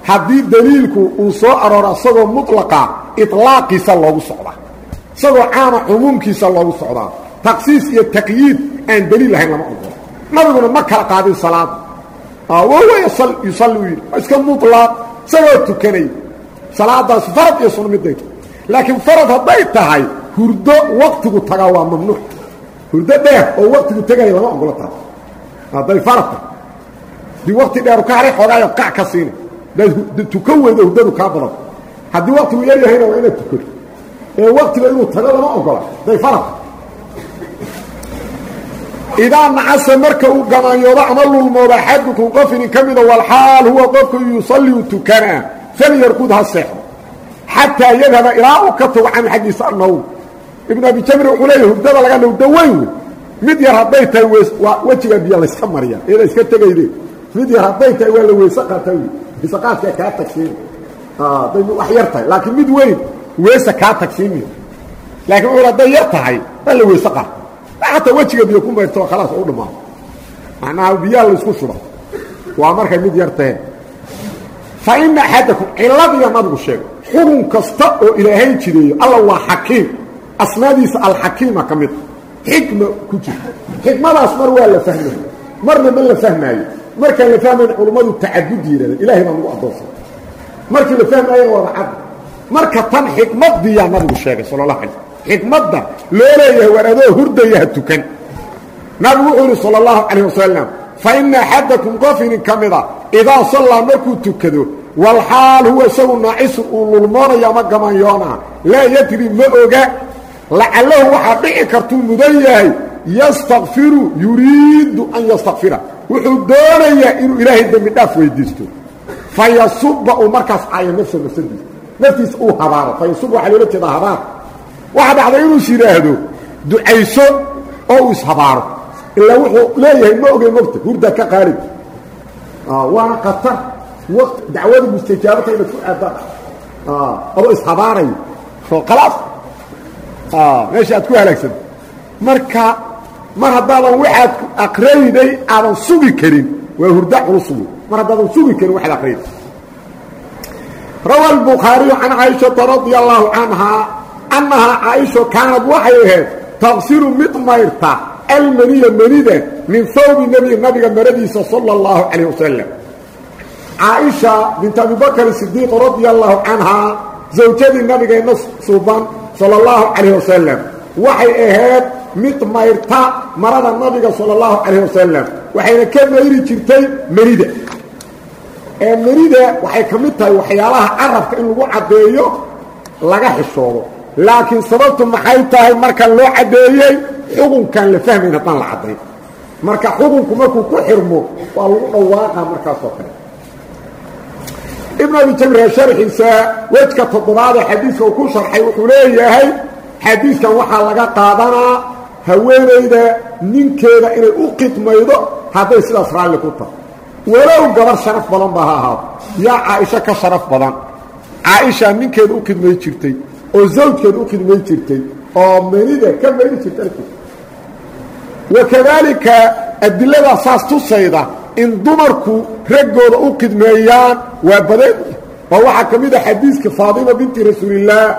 S1: haddii daliilku uu soo arooro isagoo mutlaqa iطlaaqiisa loogu socdaa isagoo caama cumuumkiisa loogu socdaa. Taksiis iyo taqyiid aan daliil lahayn lama ogolo nabiguna ma kala qaadin salaada yusalli u yidhi iska muطlaq isagoo tukanay. Salaadaas farad iyo sunno midday laakiin farad hadday tahay hurdo waktigu tagaa waa mamnuuc. Hurdo dheer oo waktigu tegaya lama ogolo taas hadday farad tahay. Haddii wakti dheeru ka haray xoogaayo qac ka siina tukan weydo hurdadu kaa badan. Haddii waktigu yar yahayna waa inaad tukan ee waktiga inuu tago lama ogola. Hadday farad idaa nacasa marka uu gamaanyoodo ama lulmoodo axadukum qof inin ka mida walxaal huwa qofku yusalli u tukanaa falyarkud ha seexdo xataa yadhaba ilaa uu ka tago canhu xaggiisa annawm ibnu abi jamri wuxuu leeyahy hurdada laga dhowdo weyn. Wey mid yar hadday tahay waa wejiga biyo layska mariya iyada iska tegayde. Mid yar hadday tahay waa la weyse qaata wy weyse qaadkaa kaa tagsiin hadday wax yar tahay. Laakiin mid weyn weese kaa tagsiimi. Laakiin wuxuu hadday yar tahay waa la weyse qaata xataa wejiga biyo ku mayrto khalaas u dhammaado macnaha biyaha laysku shuba waa markay mid yar taheen fa ina axadakum ciladiya nabigu sheegay xukun kasta oo ilaahay jireeyo alla waa xakiim. Asmaadiisa alxakiima ka mid. Xikma ku jirta xikmadaas mar waa la fahmay. Marna ma la fahmaayo. Markaan la fahmayn culummadu tacadud yidhahdeen ilahay baa lagu addoonsan markii la fahmaayana waaba cad marka tan xikmadiyaa nabigu sheegay sala allah alay xikmadda loo leeyahay war adoo hurdaya ha tukan. Nabigu wuxuu yidhi salى اllahu calayh wasalam fa ina axadakum qof inin ka mida idaa sallaa markuu tukado walxaal huwa isagu naacisun uu lulmoonayo ama gamanyoona laa yadri ma oga. Lacalahu waxaa dhici kartuu mudan yahay yastakfiru yuriidu an yastakfira wuxuu doonayaa inuu ilaahay dembi dhaaf weydiisto. Fayasuba uu markaas caayo nafsa nafsadiisa naftiisa uu habaaro fayasuba waxaa loola jeedaa habaar. Waxaa dhacday inuus yidhaahdo ducayso oo uu ishabaaro ilaa wuxuu leeyahay ma ogey mogta hurdaa ka qaalib waana khatar waqti dacwada mustajaabata inaad ku aadaan. Adoo ishabaarayo khalaas. Meesha aad ku halaagsanto marka mar haddaadan waxaad aqrayday aadan sugi karin. Waa hurda culus. Wey mar haddaadan sugi karin waxaad aqrayday rawa الbukhaariyu can caaishaةa radia allahu canhaa annahaa caaisho kaanad waxay ahayd taqsiru mid mayrta almaniya manida min hawbi nebi nabiga maradiisa salى اllahu calayh wasalam caaisha bint abibakr sidiiq radia allahu canhaa zawjadii nabigeenna suuban salى اllahu calayh wasalam waxay ahayd mid mayrta marada nabiga salى اllahu calayh wasalam waxayna ka mayri jirtay manida ee manida waxay ka mid tahay waxyaalaha carabka in lagu caddeeyo laga xishoodo laakiin sababtu maxay tahay markan loo caddeeyey? Xukunkan la fahmayn haddaan la caddayn marka xukunku markuu ku xirmo waa lagu dhawaaqa markaasoo kale. Ibn abi jamre sharxiisa wejka toddobaadee xadiiska uu ku sharxay wuxuu leeyahay xadiiskan waxaa laga qaadanaa haweenayda ninkeeda inay u khidmaydo hadday sidaas raalli ku tahay walow gabar sharaf badan ba ha ahaado. Yaa caaisho ka sharaf badan. Caaisha ninkeeda u khidmay jirtay oo zawjkeeda u khidmay jirtay oo manida ka mayri jirtay. Wakadaalika adiladaa saas tusayda in dumarku raggooda u khidmeeyaan waa badan oo waxaa ka mid a xadiiska faatima binti rasuulillaah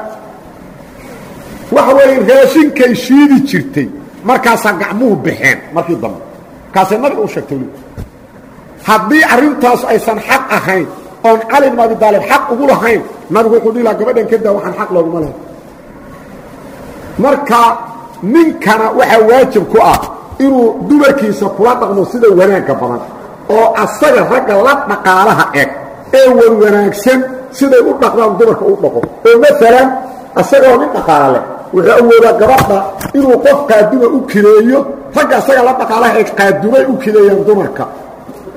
S1: waxa weeye raashinkay shiidi jirtay. Markaasaa gacmuhu baxeen markii dambe. Markaasay nabiga u sheegtay haddii arrintaas aysan xaq ahayn oon cali bn abi xaq ugu lahayn nabigu wuxuu dhihi laha gabadhan kadaa waxaan xaq looguma lahayn. Marka ninkana waxaa waajib ku ah inuu dumarkiisa kula dhaqmo sida wanaagga badan oo asaga ragga la dhaqaalaha eg ee wan wanaagsan siday u dhaqdaan dumarka u dhaqo. Oo maalan asagoo nin dhaqaala leh wuxuu awoodaa gabadha inuu qofkaa dumar u kireeyo ragga asaga la dhaqaalaha ay qaadumay u kideeyaan dumarka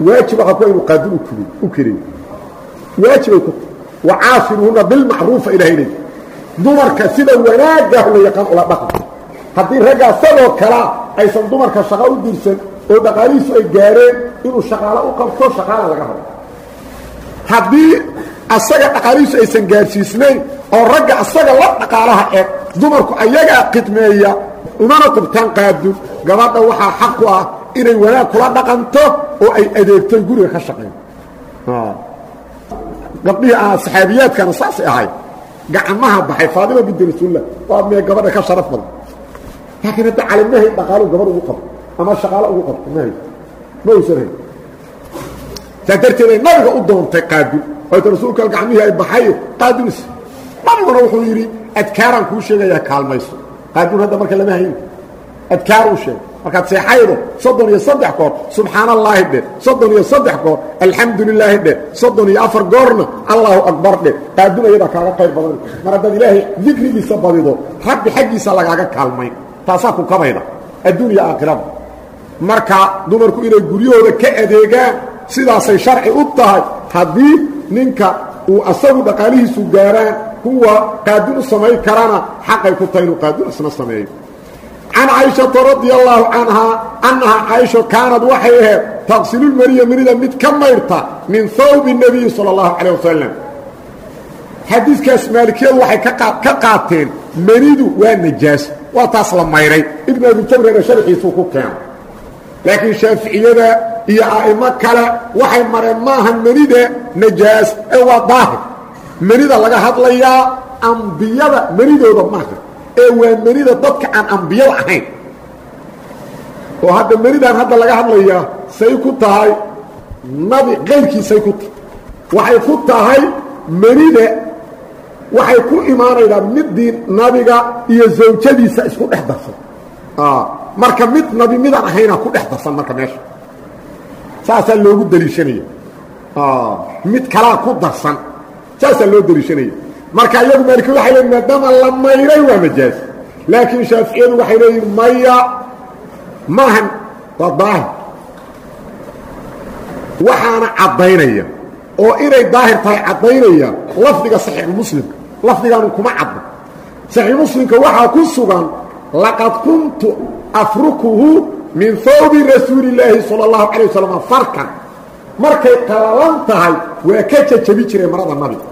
S1: waajib waxa ku inuu qaadum u kideeyo waajibay ku wacaafiruuna bilmacruufa ilahay leey. Dumarka sida wanaagah la yaqaan ula dhaqan. Haddii raggaa sadoo kalea aysan dumarka shaqo u dirsan oo dhaqaalihiisu ay gaareen inuu shaqaalo u qabto shaqaala laga rabo. Haddii asaga dhaqaalihiisu aysan gaarsiisnayn oo ragga asaga la dhaqaalaha eeg dumarku ayagaa khidmeeya umana qabtaan qaadun gabadha waxaa xaq ah inay wanaag kula dhaqanto oo ay adeegto guriga ka shaqeyn gabdhihii ah saxaabiyaadkana saasay ahay. Gacmaha baxay faadima binti rasuullah waa mee gabadha ka sharaf badan. Laakiin hadda calimahay dhaqaalo gabadh ugu qabto ama shaqaalo ugu qabto mahay ma uusan hay saa darteeday nabiga u doontay qaadun oyta rasuulka gacmihii ay baxay qaadunis nabiguna wuxuu yidhi adkaaraan kuu sheegayaa kaalmayso. Qaaduun hadda marka lama hayn adkaar uu sheegay markaad seexaydo soddon iyo saddex goor subxaan allaahi dhe soddon iyo saddex goor alxamdu lilaahi dhe soddon iyo afar goorna allaahu akbar dhe qaadun ayadaa kaaga qayr badan. Mar haddaad ilaahay dikrigiisa badido rabbi xaggiisa lagaaga kaalmayn taasaa ku kabayda. Adduun iyo aakhirada. Marka dumarku inay guryahooda ka adeegaan sidaasay sharci u tahay haddii ninka uu asagu dhaqaalihiisu gaaraan kuwa qaadun u samayn karana xaqay ku tahay inuu qaadun isna sameeyo can caaishata radia allaahu canhaa annahaa caaisho kaanad waxay ahayd taqsilulmaniya manida mid ka maydhta min hawbi nebiyi sala allahu calayh wasalam xadiiskaas maalikiyadu waxay ka qaateen manidu waa najaas waa taas la mayray ibnu abi jamrena sharxiisuu ku keeno laakiin shaaficiyada iyo a'imo kale waxay mareen maaha manida najaas ee waa daahir manida laga hadlayaa ambiyada manidooda maaha ee waa menida dadka aan ambiyada ahayn. Oo hadda menidaan hadda laga hadlayaa say ku tahay nabi qayrkiisay ku tahay waxay ku tahay menida waxay ku imaanaydaa midii nabiga iyo zawjadiisa isku dhex darsan. Marka mid nabi midaan ahayna ku dhex darsan marka meesha. Saasaa loogu daliishanaya mid kalaa ku darsan. Saasaa loo daliishanaya marka iyagu maaliki waxay leeyiin maadaama la mayray waa majaaz laakiin shaaficiyadu waxay leeyihiin maya maahan waa daahir. Waxaana caddaynaya oo inay daahir tahay caddaynaya lafdiga saxiixu muslimka lafdigaanu kuma cadda saxiix muslimka waxaa ku sugan laqad kuntu afrukuhu min hawbi rasuuli illaahi sala allahu calay wasalam farkan. Markay qalalan tahay waa ka jajabi jiray marada nabiga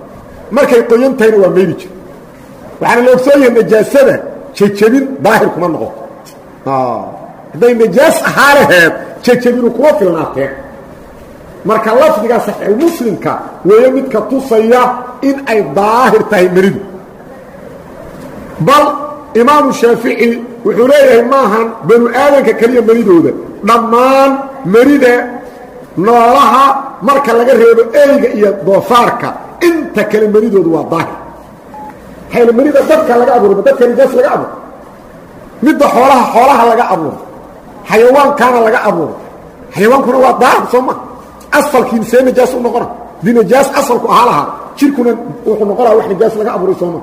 S1: markay qoyan tahayna waa maydi jira waxaana la ogsoon yahay najaasada jejebin daahir kuma noqoto. Hadday najaas ahaa laheed jejebinu kuma filnaateen marka lafdiga saxiix muslimka weeye midka tusaya in ay daahir tahay meridu. Bal imaamu shaafici wuxuu leeyahay maahan banu aadanka keliya meridooda. Dhammaan merida noolaha marka laga reebo eyga iyo doofaarka inta kale meridoodu waa daahir. Hayl merida dadka laga abuurma dadka nijaas laga abuuro midda xoolaha xoolaha laga abuuro xayawaankaana laga abuuro xayawaankuna waa daahir soo ma. Asalkii see najaas u noqona. Dii najaas asalku ahaa lahaa jirkuna wuxuu noqonaa wax najaas laga abuuray sooma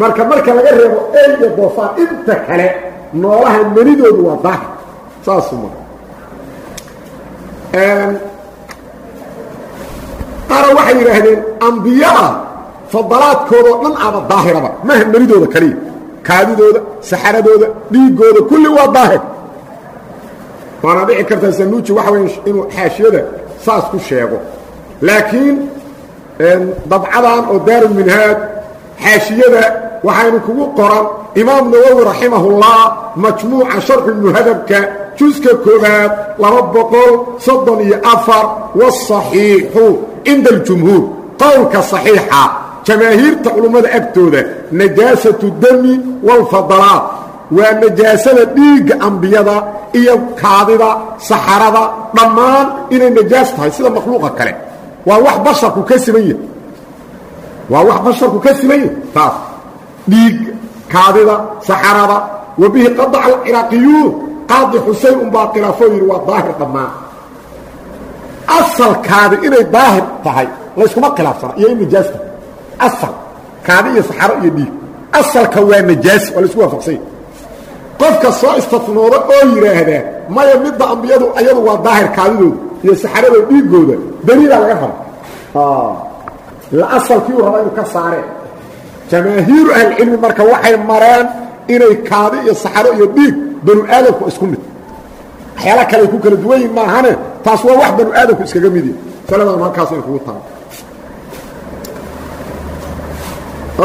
S1: marka marka laga reebo ey iyo doofaar inta kale noolaha meridoodu waa daahir. Saasu ma qaara waxay yidhaahdeen ambiyada fadalaadkoodao dhan aaba daahiraba. Maaha meridooda kaliya kaadidooda saxaradooda dhiigooda kulli waa daahir. Waana dhici kartaa sanuuji waxa wey inuu xaashiyada saas ku sheego. Laakiin dabcadan oo daarulminhaaj xaashiyada waxaynu kugu qoran imaam nawowi raximahullah majmuuca sharxulmuhadabka juska koobaad laba boqol soddon iyo afar wasaxiixu cinda aljumhuur. Qowlka saxiixa jamaahiirta culummada agtooda najaasatu dami walfadalaat waa najaasada dhiigga ambiyada iyo kaadida saxarada dhammaan inay najaas tahay sida makhluuqa kale. Waa wax basharku ka siman yahay. Waa wax basharku ka siman yahay. Taas. Dhiigga kaadida saxarada. Wa qadaca alciraaqiyuun qaadi xusein unbaa khilaafoo yidhi waa daahir dhammaan. Asalkaadi inay daahir tahay layskuma khilaafsana iyo in najaas tahay. Asal kaadi iyo saxaro iyo dhiig. Asalka waa najaas waa la isku waafaqsanya. Qofka soo istinooda oo yidhaahdaa maya midda ambiyadu ayadu waa daahir kaadidooda iyo saxarada dhiigooda daliilaa laga raba la asalkii uu raba inuu ka saareen jamaahiiru ahlicilmi marka waxay mareen inay kaadi iyo saxaro iyo dhiig banu aadamku isku mid waxyaala kale ku kala duwan yihin maahane taas waa wax banu aadamku iskaga mid yahi saladan halkaas ay kugu tahay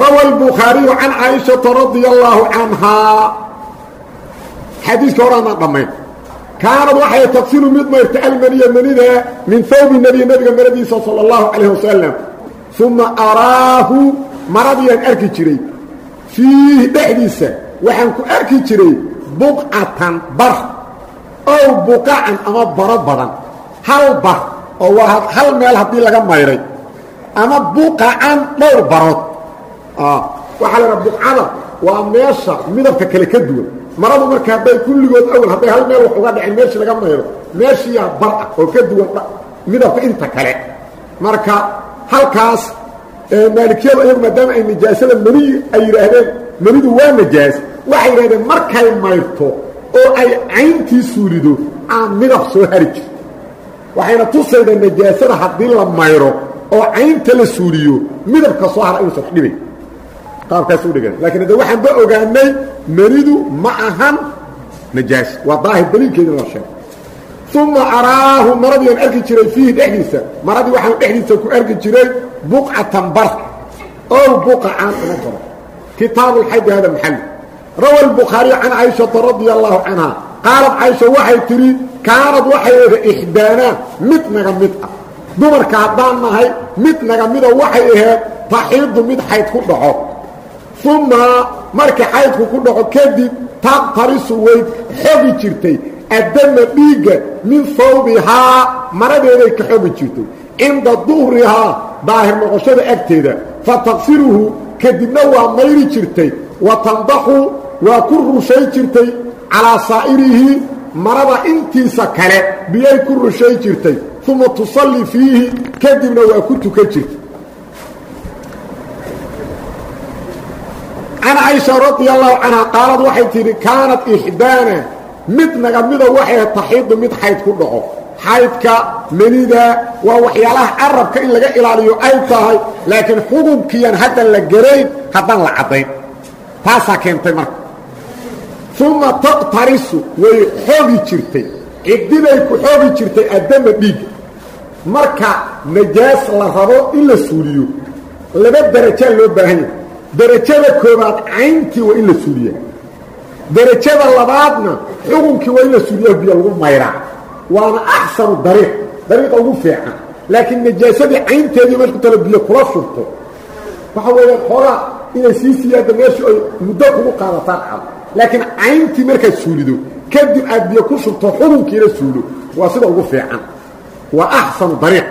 S1: rawa الbukhaariyu can caaishaةa radia اllaahu canhaa xadiiska horaanaan dhammayn kaanad waxay taqsilu mid mayrta almaniya manida min hawbi nebiy nebiga maradiisa salى اllahu calayh wasalam uma araahu maradiyaan arki jiray fiihi dhexdiisa waxaan ku arki jiray buqcatan bar. Ow buqacan ama baro badan. Hal bar oo waa hal meel haddii laga mayray. Ama buqacan dhowr barood. Waxaa la dhaha buqcada waa meesha midabka kale ka duwan. Maradu marka hadday kulligood awal hadday hal meel wax uga dhaceen meeshii laga mayro meeshiiyaa bar ah oo ka duwan midabka inta kale. Marka halkaas maalikiyadu iyagu maadaama ay nijaasada mani ay yidhaahdeen manidu waa najaas waxay yidhahdeen markay mayrto oo ay cayntii suulido aan midab soo hari jir waxayna tusaydaa najaasada haddii la mayro oo caynta la suuliyo midabka soo hara inuusan dhibay. Qaabkaas u dhigan lakiin hadde waxaan ba ogaanay manidu ma ahan najaas. Waa daahir daliilkeedina la sheegay. Uma araahu maradiiaan arki jiray fiihi dhexdiisa. Maradii waxaan dhexdiisa ku arki jiray buqcatan bar ow buqacan uma baro. Kitaabu lxaji hada maxali rawa albukhaariy can caaishata radia allaahu canha qaalad caaisha waxay tidhi kaanad waxay ixdaanaa mid naga mid ah. Dumarka haddaan nahay mid naga mida waxay ahayd taxiidu mid xayd ku dhaco. Uma markii xaydku ku dhaco kadib taqtarisu way xogi jirtay. Addama dhiigga min hawbihaa maradeeday ka xogi jirtay. Cinda duhrihaa daahir noqoshada agteeda. Fa taqsiluhu kadibna waa mayri jirtay wa tandaxu waa ku rushay jirtay calaa saa'irihi marada intiisa kale biyay ku rushay jirtay uma tusalli fiihi kadibna waa ku tukan jirtay. Can caaisha radia allahu canha qaalad waxay tidhi kaanat ixdaana mid naga mida waxay taxiidu mid xayd ku dhaco. Xaydka menida waa waxyaalaha carabka in laga ilaaliyo ay tahay laakiin xugubkiiyan haddan la garayn haddaan la caddayn taasaa keentay marka. Uma taqtarisu way xoogi jirtay. Ciddibay ku xoogi jirtay addama dhiigga marka najaas la rabo in la suuliyo laba darajaa loo baahan yahay. Derajada koobaad cayntii waa in la suuliya derajada labaadna xukunkii waa in la suuliya biyo lagu mayraa. Waana axsanu dariiq dariiqa ugu fiican. Laakiin najaasadii caynteedii meesha ku tala biyo kula shubto. Waxa weeyaan xoogaa inay sii siyaada meeshu ay muddo kugu qaadataan cad laakiin cayntii markaad suulido kadib aad biyo ku shubto xukunkiina suulo. Waa sida ugu fiican. Waa axsanu dariiq.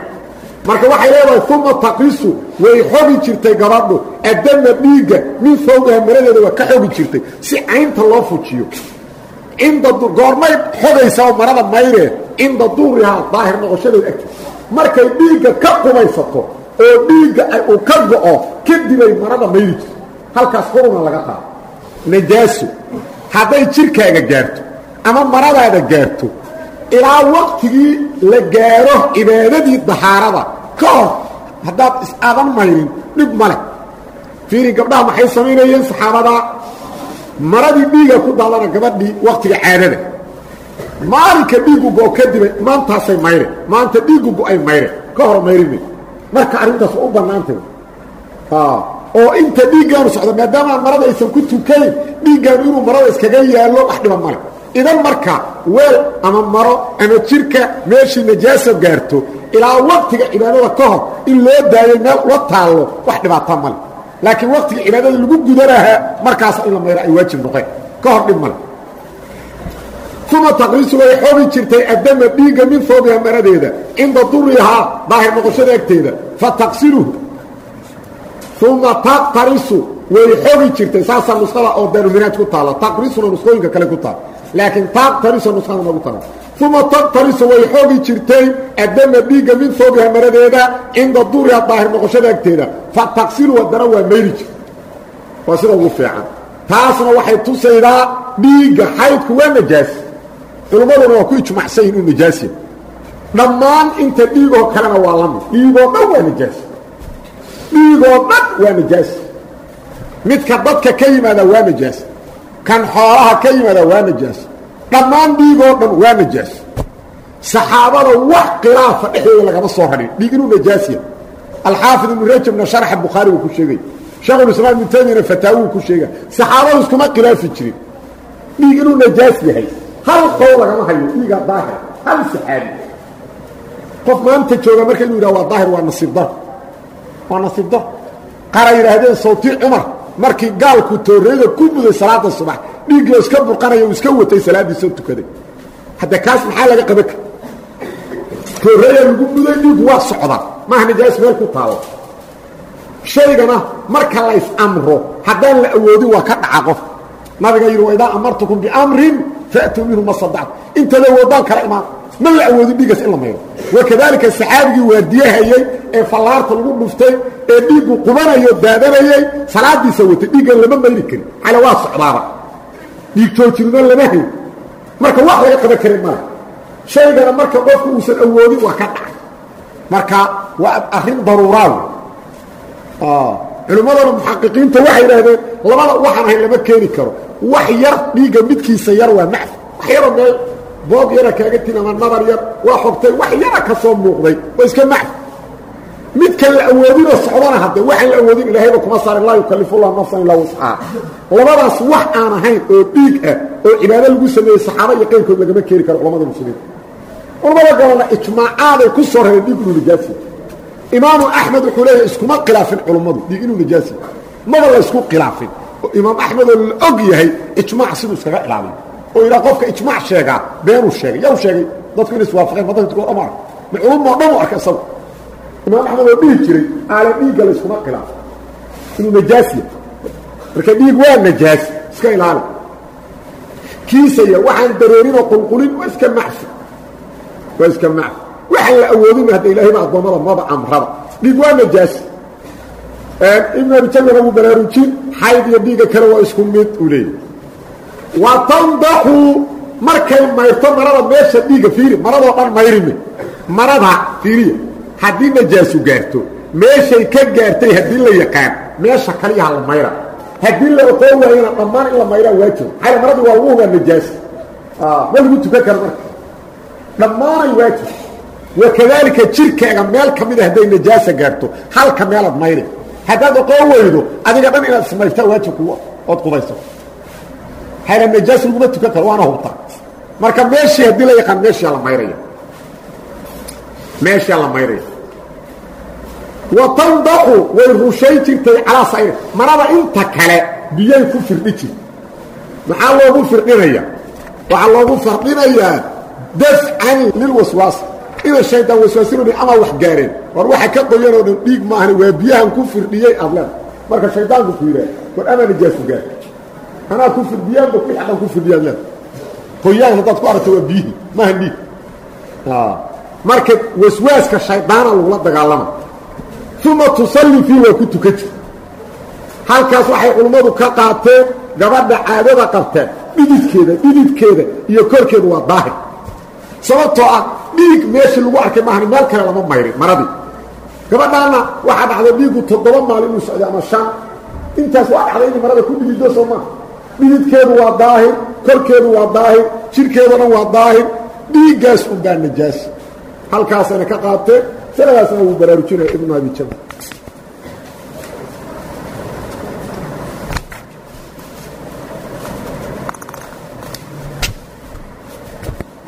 S1: Marka waxay leedahay uma taqisu way xogi jirtay gabadhu. Addama dhiigga min fawgaha maradeeda waa ka xogi jirtay. Si caynta loo fujiyo. Cinda goormay xogaysa oo marada mayree cinda duurihaa daahir noqoshadeeda agteed markay dhiigga ka qubaysato oo dhiigga uu ka go'o kadibay marada mayri jirto. Halkaas xuguna laga qaado. Najaaso hadday jirkaaga gaarto ama maradaada gaarto ilaa waqtigii la gaaro cibaadadii dahaarada ka hor haddaad is-aadan mayrin dhib ma leh. Fiiri gabdhaha maxay samaynayeen saxaabada? Maradii dhiiga ku daadana gabadhii waktiga caadada. Maalinka dhiigu go kadibay maantaasay mayre maanta dhiigu go'ay mayre ka hor mayrime marka arrintaas waa u bannaantay. Oo inta dhiiggaanu socdo maadaama marada aysan ku tukayn dhiiggaanu inuu marada iskaga yaallo wax dhiba male. Idan marka weel ama maro ama jirka meeshii najaaso gaarto ilaa waqtiga cibaadada ka hor in loo daayo meel ula taallo wax dhibaata male. Laakiin waqtiga cibaadada lagu gudanahaa markaas in la mayro ay waajib noqeen. Ka hor dhib male uma taqriisu way xoogi jirtay addama dhiigga min foobiha maradeeda cinda durihaa daahir noqoshada agteeda fa taqsiluhu uma taqtarisu way xogi jirtay saasaa nusada oo daaruminaaj ku taalla taqrisuna nusqooyinka kale ku taala laakiin taqtarisu nusada noogu taala uma taqtarisu way xoogi jirtay addama dhiigga min foobiha maradeeda cinda duriha daahir noqoshada agteeda fa taqsilu haddana waa mayri jir waa sida ugu fiican taasna waxay tusaydaa dhiigga xaydku waa najaas culummaduna waa ku ijmacsan yihiin uu najaasiya dhammaan inta dhiigoo kalena waa la mid. Dhiigoo dhan waa najaas dhiigoo dhan waa najaas midka dadka ka yimaada waa najaas kan xoolaha ka yimaada waa najaas dhammaan dhiigoo dhan waa najaas saxaabada wax khilaafa dhexdooda lagama soo hadhin dhiig inuu najaasiya alxaafid ibnu rajabna sharxa bukhaari uu ku sheegay. Sheekhulislaam ibnu taymiyana fataawuu ku sheega saxaabadu iskuma khilaafi jirin. Dhiig inuu najaas yahay hal qow lagama hayo dhiiga daahir. Hal saxaabi qof maanta jooga marka inuu yidhaha waa daahir waa nasiib dar waa nasiib dar qaara yidhaahdeen sawti cumar markii gaalku tooreeda ku muday salaada subax. Dhiiggii iska burqanaya uu iska watay salaaddiisoo tukaday. Hadda kaas maxaa laga qaban kara tooreeya lagu muday dhiigu waa socda. Maaha najaas meel ku taalo. Shaygana marka lays amro haddaan la awoodin waa ka dhaca qof nabiga yidhi waidaa amartukum biamrin faatuu minhu ma sadactu intada awoodaan kala imaan ma la awoodin dhiiggaas in la mayro wakadaalika saxaabigii waardiyahayey ee fallaarta lagu dhuftay ee dhiiggu qubanayo daadanayey salaadiisa watay dhiiggan lama mayri karin. Xale waa socdaaba. Dhiig joojinimo lama hayn. Marka wax laga qaban karin male shaygana marka qofku uusan awoodin waa ka dhacay. Marka waa arrin daruuraa culimmadana muxaqiqiinta waxay yidhaahdeen labada waxaan ahayn lama keeni karo. Wax yar dhiigga midkiisa yar waa macfi wax yaroo meel boog yara kaaga tin ama nabar yar waa xogtay. Wax yara ka soo muuqday waa iska macfi midkan la awoodinoo socdana hadde waxaan la awoodin ilaahayba kuma saarin laa yukalifullahu nafsan ilaa wuscaha labadaas wax aan ahayn oo dhiig ah oo cibaado lagu sameeyey saxaaba iyo qayrkood lagama keeni karo culamada muslimiinta culamada galana ijmaacaaday ku soo rareen dhiig inuu najaasi imaamu axmed wuxuu leeyahay iskuma khilaafin culummadu dhiig inuu najaasi. Maba la ysku khilaafin. Imaam axmed oo la og yahay ijmaac siduu iskaga ilaaliyo oo yidhaha qofka ijmaac sheegaa beenuu sheegay yaw sheegay. Dadku inay iswaafaqeen madadkoo dham ark ma culummoo dhan u arka isagu. Imaam axmed oo dhihi jiray aala dhiigga la yskuma khilaafin. Inuu najaasiya marka dhiig waa najaasi iska ilaali. Kiisaya waxaan dareerinoo qulqulin waa iska macfi waa iska macfi waxaan la awoodin hadda ilaahayba addoommada maba amraba. Dhiig waa najaasi ibn abijallana wuu baraarujin xayd iyo dhiigga isku mid uu wa tandaxu markay mayrto marada meesha dhiigga fiiri maradoo dhan mayrime marada fiiriya. Haddii najaasu gaarto meeshay ka gaartay haddii la yaqaan meesha kaliyaha la mayra. Haddii la oqoon waayana dhammaan in la mayraa waajib waa lagu hubaa najaasi ma lagu marka. Dhammaanay waajib wakadaalika jirkaaga meel ka mida hadday najaasa gaarto halka meelaad mayri haddaad oqoon weydo adiga dhan inaad ismayrtaa waajib kuwa ood qubayso xayla najaas laguma tukan karo waana hubta marka meeshii haddii la yaqaan meeshaa la mayraya meeshaa la mayraya wa way rushay jirtay calaa sayr marada inta kale biyay ku firdhi jirta maxaa loogu firdhinaya waxaa loogu firdhinayaa dafcan lilwaswaas ina shaydaan waswaasinoni ama wax gaareen. War waxa ka qoyanoo dhan dhiig maahani waa biyahan ku firdhiyey aad leeda marka shaydaanku ku yidhaah war amaa najaasu gaar. Anaa ku firdhiyaanba ku xadhan ku firdhiyaad leeda qoyaan haddaad ku aragto waa biyihii maaha dhiig. Marka waswaaska shaydaana lagula dagaalama. Uma tusalli fii waa ku tukan jir. Halkaas waxay culummadu ka qaateen gabadha caadada qabteen. Dhididkeeda dhididkeeda iyo korkeedu waa daahir. Sababtoo ah dhiig meeshii lagu arkay maahan meel kale lama mayrin maradii gabadhaana waxaa dhacday dhiigu toddoba maalin inuu socday ama shan. Intaas waa dhacday inay marada ku dhididdo soo maaha dhididkeedu waa daahir korkeedu waa daahir jirkeedu dhan waa daahir. Dhiiggaas unbaa najaasi. Halkaasayna ka qaateen sanadaasna wuu baraarujinaya ibnu abi jabal.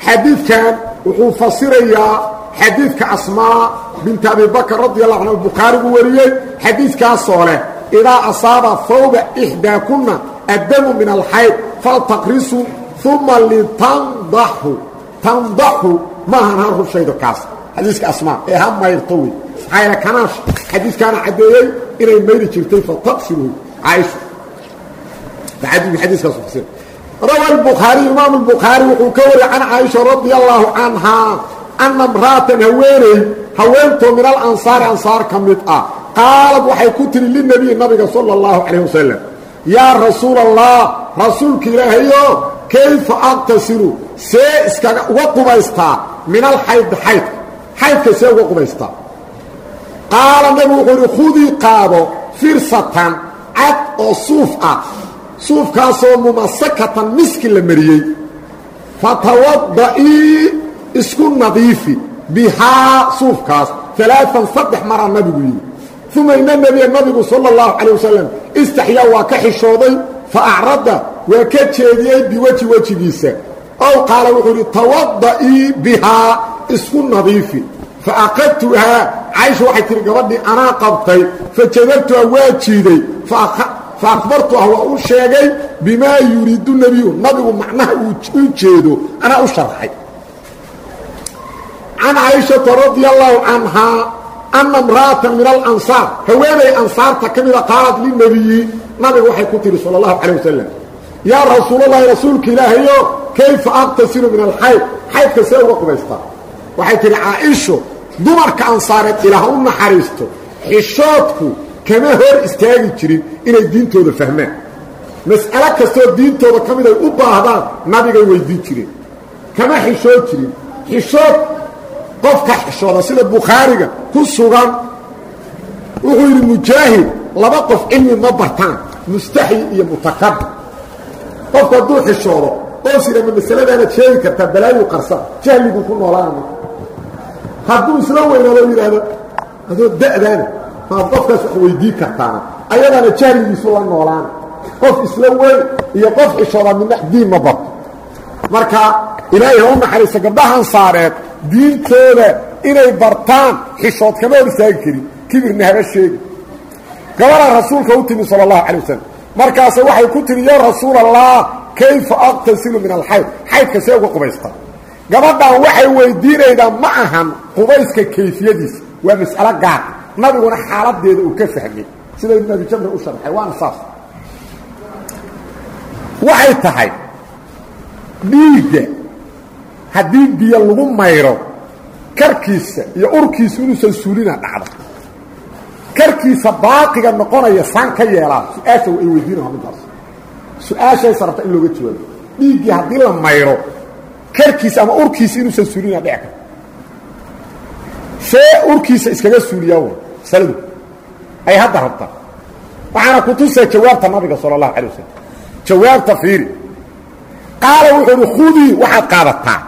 S1: Xadiidkan wuxuu fasirayaa xadiidka asmaa binti abi bakr radi allahu anhu bukhaarigu wariyey xadiidkaasoo leh idaa asaaba fawba ixdaakuna addamu min alxayd faltaqrisu uma litandaxu tandaxu maahan ha rushaydo kaas. Xadiiska asmaa ee ha mayrto wey maxaa kanaa xadiiskaana caddeeyey inay mayri jirtay fataqsilu caaisha. Xadiiskaas fasira rawa lbukhaariy imaamu lbukhaari wuxuu ka wariyey can caaisha radia allaahu canhaa ana mraatan haweeney haweentoo min alansaari ansaar ka mid ah qaalad waxay ku tihi linabiyi nabiga sala allahu calayh wasalam yaa rasuula allah rasuulka ilaahayo kayfa aqtasilu see iskaga uga qubaystaa min alxayd xaydka xaydka see uga qubaystaa qaala nabigu wuxuu idhi khudii qaado firsatan cad oo suuf ah suufkaasoo mumasakatan miski la mariyey. Fatawada'ii isku nadiifi bihaa suufkaas. Alaaan saddex maraa nabigu yidhi. Uma ina nebiya nabigu sala اllahu calay wasalam istaxyaa waa ka xishooday fa acradda waa ka jeediyey biweji wejigiisa ow qaala wuxuu idhi tawada'ii bihaa isku nadiifi. Faaqadtuhaa caysha waxay tihi gabadhii anaa qabtay. Fajadabtuha waa jiiday fa akhbartuha waa u sheegay bimaa yuriidu nebiyu. Nabigu macnaha u jeedo. Anaa u sharxay. Can caaishata radia allahu canhaa ana imra'atan min alansaar. Haweenay ansaarta ka mida qaalad linebiyi nabiga waxay ku tihi sala allahu calay wasalam yaa rasuulalahi rasuulka ilaahayo kayfa aqtasilu min alxayd xaydka see uga qubaystaa waxay tihi caaisho dumarka ansaareed ilaah u naxariisto. Xishoodku kama hor istaagi jirin inay diintooda fahmaan mas'alo kastoo diintooda ka mid ay u baahdaan nabigay weyddiin jireen kama xishood jirin. Xishood qofka xishooda sida bukhaariga ku sugan wuxuu yidhi mujaahid laba qof cilmi ma bartaan mustaxyi iyo mutakabir qofku hadduu xishoodo qoosina ma masaladaanaad sheegi kartaa balaayu qarsa jahliguu ku noolaana hadduu isla weynaado yidhaahdo adoo da'daana maad qofkaas wax weyddiin kartaana ayadaana jahligiisu la noolaana qof isla weyn iyo qof xishooda midna diin ma barto marka ilaahay ha u naxariista gabdhahan saareed diintooda inay bartaan xishood kama hor istaagi karin. Kibirna haba sheegi. Gabadaa rasuulka u timi sala allahu calay wasalam markaase waxay ku tihi yaa rasuul allah kayfa aqtasilu min alxayd xaydka see uga qubaystaa gabadhan waxay weydiinaydaa ma ahan qubayska kayfiyadiisa. Waa mas'alo gaar nabiguna xaaladeeda uu ka fahmay. Sida ibn abi jamri u sharxay waana saas waxay tahay dhiigga haddii biyo lagu mayro karkiisa iyo urkiisa inuusan suulina dhacdo. Karkiisa baaqiga noqonaya saan ka yeelaa su'aasha ay weydiinaa midaas su'aashaysa rabta in looga jawaabo. Dhiiggii haddii la mayro karkiisa ama urkiisa inuusan suulina dhici karto see urkiisa iskaga suuliyaa way saladu ay hadda rabtaa waxaana kutusaa jawaabta nabiga sala allahu calay jawaabta fiiri. Qaala wuxuu uhi khudii waxaad qaadataa.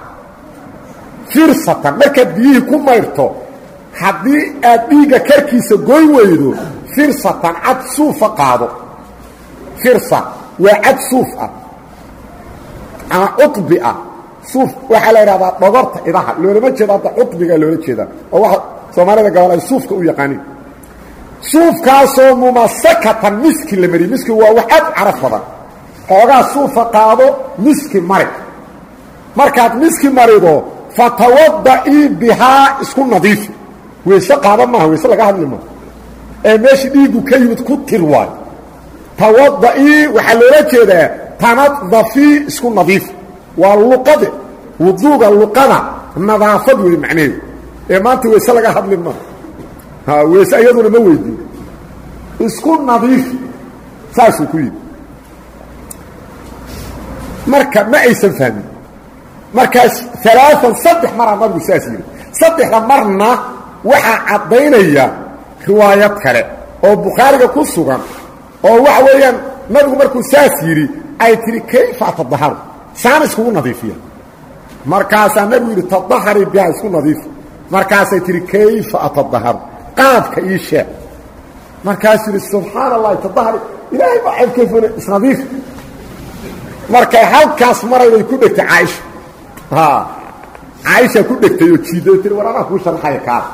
S1: Firsatan markaad ku mayrto haddii aad dhiigga karkiisa goyn weydo firsatan cad suufa qaado. Firsa waa cad suuf ah. Ama suuf waxaa la idhahdaa dhogorta idaha. Loolama jeeda hadda cuطbigaa loola jeedaa. Oo waa soomaalida gabal ay suufka u yaqaaniin. Suufkaasoo mumasakatan miski la mariy miski waa wax aad caraf badan. Xoogaa suufa qaado miski mari. Markaad miski marido fatawadaii bihaa isku nadiifi weyse qaada maaha weyse laga hadli maaha. Ee meeshii dhiiggu ka yimid ku tir waayo tawada'ii waxaa loola jeedaa tanadafii isku nadiifi waa luqade wuduuga luqada nadaafad wey macnaheedu ee maanta weyse laga hadli maaha weyse iyaduna ma weydiin isku nadiifi saasuu ku yidhi. Marka ma aysan fahmin. Markaas alaaan saddex maraa nabigu saas yidhi. Saddexda marna waxaa caddaynaya riwaayad kale oo bukhaariga ku sugan oo waxa weeyaan nabigu markuu saas yidhi ay tihi kayfa atadaharu saan iskugu nadiifiya. Markaasaa nabigu yidhi tadahari biha isku nadiifi markaasay tihi kayfa atadaharu qaabka ii sheeg. Markaasuu yidhi subxaana allahi tadahari ilaahay baa ceebkayfuna isnadiif markay halkaas marayday ku dhegtay caaisha. Caaisha ku dhegtay oo jiiday tii war anaa kuu sharxaya kaas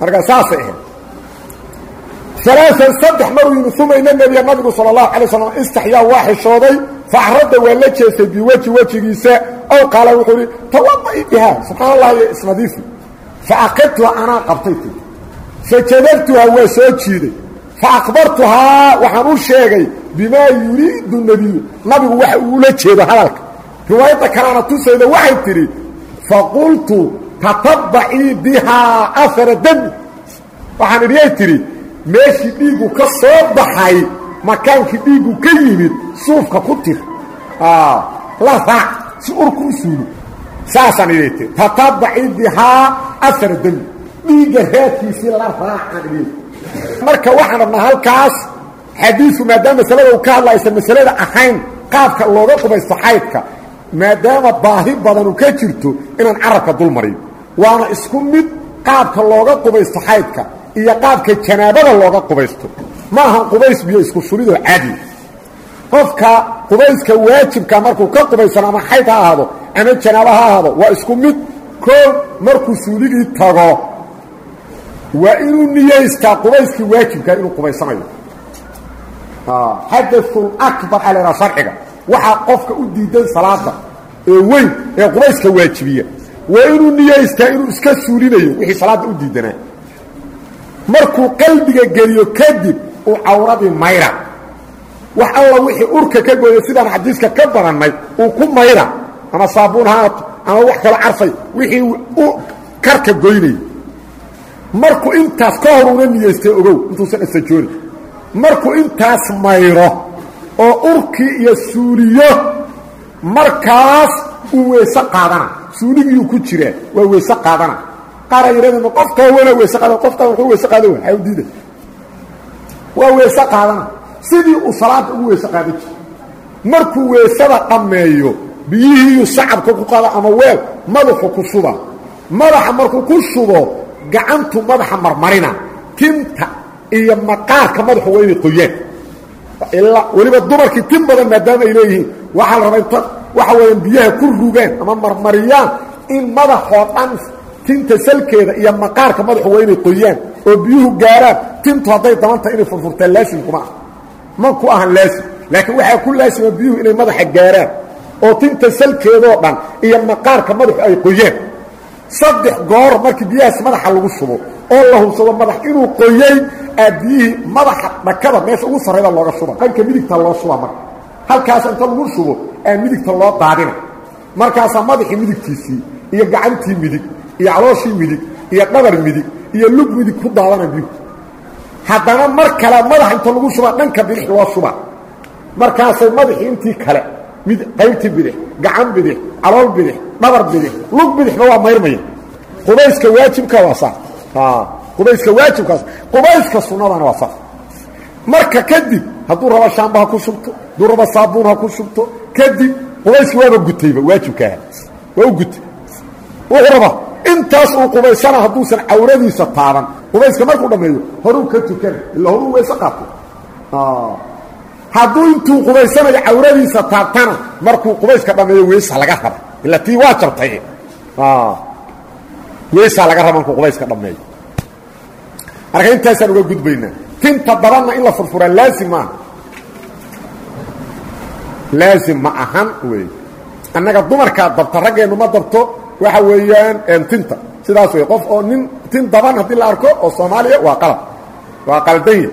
S1: markaa saasay ahayd. Alaaan saddex maruu yimi uma ina nebiya nabigu sala allahu alay slam istaxyaa waa xishooday faxradda waa la jeestay biweji wejigiisa ow qaala wuxuu ihi tawadai bihaa subxaana allah iyo isnadiifi faakadtuha anaa qabtay ti fajadabtuha waa soo jiiday. Faakbartuhaa waxaan u sheegay bimaa yuriidu nebiyu nabigu waxa uu ula jeedo hadalka. Riwaayadda kaleana tusayda waxay tidhi faqultu tatabacii bihaa afara dami waxaan idhiyay tidhi meeshii dhiiggu ka soo baxay makaankii dhiiggu ka yimid suufka ku tir. La raac si urku u suulo. Saasaan idhayte tatabaci bihaa afara demi dhiigga raadkiisii la raacaan idhi marka waxaan rabnaa halkaas xadiisu maadaama masalada uu ka hadla aysan masalada ahayn qaabka looga qubaysto xaydka maadaama baahi badanu ka jirto inaan carabka dul mariyo waana isku mid qaabka looga qubaysto xaydka iyo qaabka janaabada looga qubaysto ma ahan qubays biyo isku shubidoo caadi. Qofka qubayska waajibka markuu ka qubaysano ama xayd ha ahaado ama janaabo ha ahaado waa isku mid koo markuu suuligii tago. Waa inuu niyaystaa qubayskii waajibkaa inuu qubaysanayo. Xadaثun akbar alena sharciga waxaa qofka u diidan salaada ee weyn ee qubayska waajibiya. Waa inuu niyaystaa inuu iska suulinayo wixii salaadda u diidanaa markuu qalbiga geliyo kadib uu cawradii mayra. Wax alla wixii urka ka gooya sidaan xadiiska ka badannay uu ku mayra. Ama saabuun haato ama wax kalo carfay wixii u karka goynayay. Markuu intaas ka hor una niyaystay ogow intuusan asajooni markuu intaas mayro oo urkii iyo suuliyo markaas uu weyse qaadana. Suuligiiuu ku jiraa waa weyse qaadana. Qaara yidhahdeen qofkaa wana weyse qaada qofkaa wuxuu weyse qaada wa xaa diida waa weyse qaadana sidii uu salaada ugu weyse qaadan jira markuu weysada dhammeeyo biyihiiyu sacabka ku qaada ama weel madaxu ku shuba madaxa markuu ku shubo gacantu madaxa marmarina. Tinta iyo maqaarka madaxu waa inay qoyaan weliba dumarkii tin badan maadaama ay leeyihiin waxaa la rabaa inta waxa weeyaan biyaha ku rugaan ama marmariyaan in madaxoo dhan tinta salkeeda iyo maqaarka madaxu waa inay qoyaan oo biyuhu gaaraan tintu hadday dabanta inay furfurtaan laasim kuma ah ma ku ahan laasim laakiin waxaa ku laasima biyuhu inay madaxa gaaraan oo tinta salkeedoo dhan iyo maqaarka madaxu ay qoyaan. Saddex goor markii biyahaas madaxa lagu shubo oo la hubsado madax inuu qoyay aad biyihii madaxa dhakada meesha ugu sarrayda looga shuba dhanka midigta loo shuba marka. Halkaas inta lagu shubo aa midigta loo daadina. Markaasaa madaxii midigtiisii iyo gacantii midig iyo calooshii midig iyo dhabar midig iyo lug midig ku daadana biyuhu haddana mar kale madax inta lagu shuba dhanka bidix loo shuba markaasay madaxii intii kale mid qaybtii bidix gacan bidix calool bidix dhabar bidix lug bidixba waa mayrmaya. Qubayska waajibka waa saa qubayska waajibkaas qubayska sunnadana waa saas marka kadib hadduu rabo shaamba ha ku shubto hadduu rabo saabuun ha ku shubto kadib qubayski waaba gutayba waajibkaaha waa u gutay. Wuxuu raba intaas uu qubaysana hadduusan cawradiisa taaban. Qubayska markuu dhammeeyo horuu ka tukana illa horuu weyse qaato. Hadduu intuu qubaysanayo cawradiisa taabtana markuu qubayska dhammeeyo weysa laga raba. Ila tii waa jabtay. Weysaa laga raba markuu qubayska dhammeeyo. Marka intaasaan uga gudbaynaa tinta dabanna in la furfuraa laazim maaha laazim ma ahan wey annaga dumarkaa dabta raggeennu ma dabto waxa weeyaan tinta. Sidaas wey qof oo nin tin daban haddii la arko oo soomaaliya waa qalab. Waa qaldanya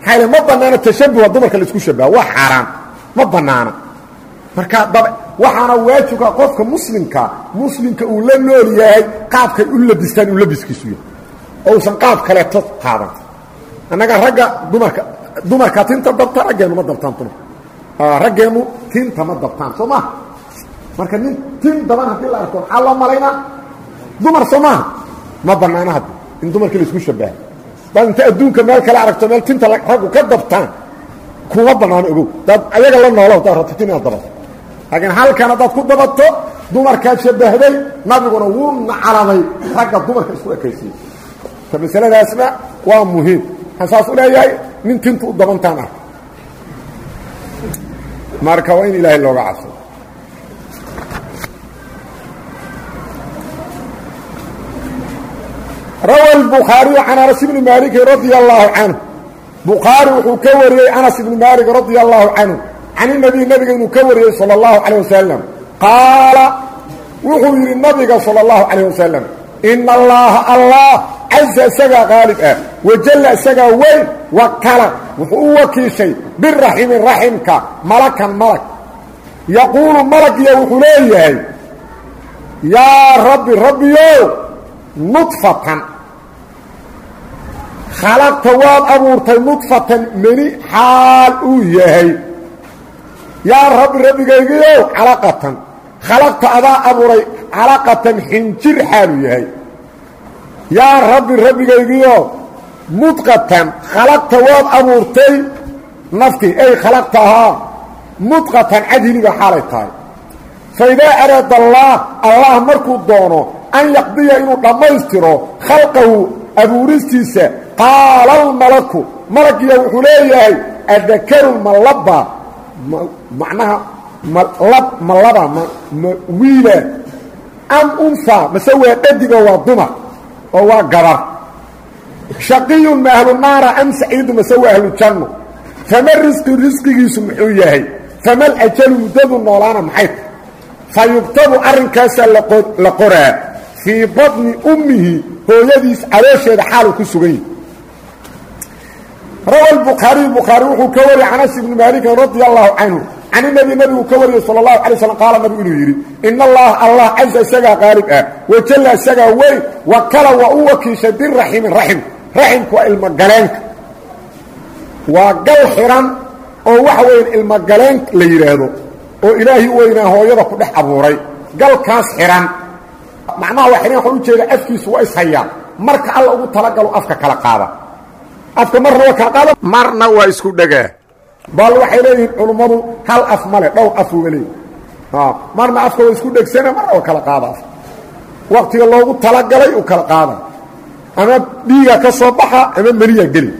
S1: maxaa yale ma bannaana tashabuha dumarka la isku shabaha waa xaaraan. Ma bannaana marka dab waxaana waajibka qofka muslimka muslimka uu la nool yahay qaabkay u labistaan uu labiskiisu yahay. Ousan qaab kaleeto qaadan annaga ragga dumarka dumarka tinta dabta raggeennu ma dabtaan dumar raggeennu tinta ma dabtaan. Soo maaha marka nin tin daban haddii la arko maxaa loo malaynaa dumar soo maaha ma bannaana haddi in dumarkii la isku shabaha daad inta adduunka meel kale aragto meel tinta raggu ka dabtaan kuma bannaano ogow. Daad ayaga la noolo hadaad rabto tin inaad dabato. Laakiin halkan haddaad ku dabato dumarkaad shabahday nabiguna wuu nacaladay ragga dumarka isku ekaysiiye ta masaladaasna waa muhiim. Waxaan saas u leeyahay nin tinta u dabantaan ah. Marka waa in ilaahay looga cabsado rawa lbukhaariyu can anas ibni maalikin radia allaahu canhu bukhaari wuxuu ka wariyey anas ibni maalik radia allaahu canhu can inabiy nabiga inuu ka wariyey sala allahu calayh wasalam qaala wuxuu yidhi nabiga sala allahu calayh wasalam ina allaha allah casa isagaa qaalib ah wajalla isagaa weyn wakala wuxuu u wakiishay biraximi raximka malakan malag yaquulu malagya wuxuu leeyahay yaa rabbi rabbiyow nudfatan. Khalaqta waad abuurtay nudfatan meni xaal uu yahay. Yaa rabbi rabbigaygiiow calaqatan. Khalaqta adaa abuuray calaqatan xinjir xaaluu yahay. Yaa rabbi rabbigaygiiow mudqatan khalaqta waad abuurtay naftii ay khalaqtahaa mudqatan cadhiliba xaalay tahay. Fa idaa araada allaah allah markuu doono an yaqdiya inuu dhammaystiro khalqahu abuuristiisa qaala almalaku malagiya wuxuu leeyahay adakaru ma laba macnaha malab ma laba ma ma wiila am unha mase waa dhadigo waa dumar oo waa gabar shaqiyun ma ahlu naara am saciidu mase waa ahlu janno fama risqi risqigiisu muxuu yahay fama alajalu muddadu noolaana maxay tahy fa yugtabu arrinkaasaa la qoraa fii badni ummihi hooyadiis caloosheeda xaalu ku sugan yahi rawa lbukhaariy bukhaari wuxuu ka wariyey can anas ibni maalikin radia allahu canhu can inabi nabigu ka wariyey sala allahu alay slam qaala nabigu inuu yidhi in allaha allah casa isagaa qaalib ah wajalla isagaa wey wakala waa u wakiishay biraximin raxim raximku waa ilmogaleenka waa gal xiran oo waxa weya ilmogaleen la yidhaahdo oo ilaahi weynaa hooyada ku dhex abuuray galkaas xihan macnaha waa xihan waxaa ujeeda afkiisu waa ishayaan marka alla ugu talagalo afka kala qaada. Afka marna waa kala qaada. Marna waa isku dhegaa bal waxay leeyihiin culummadu hal af male dhowr af uga leeyihi marna afka waa isku dhegsana marna waa kala qaada af waktiga loogu talagalay u kala qaada. Ama dhiiga ka soo baxa ama meliya geli.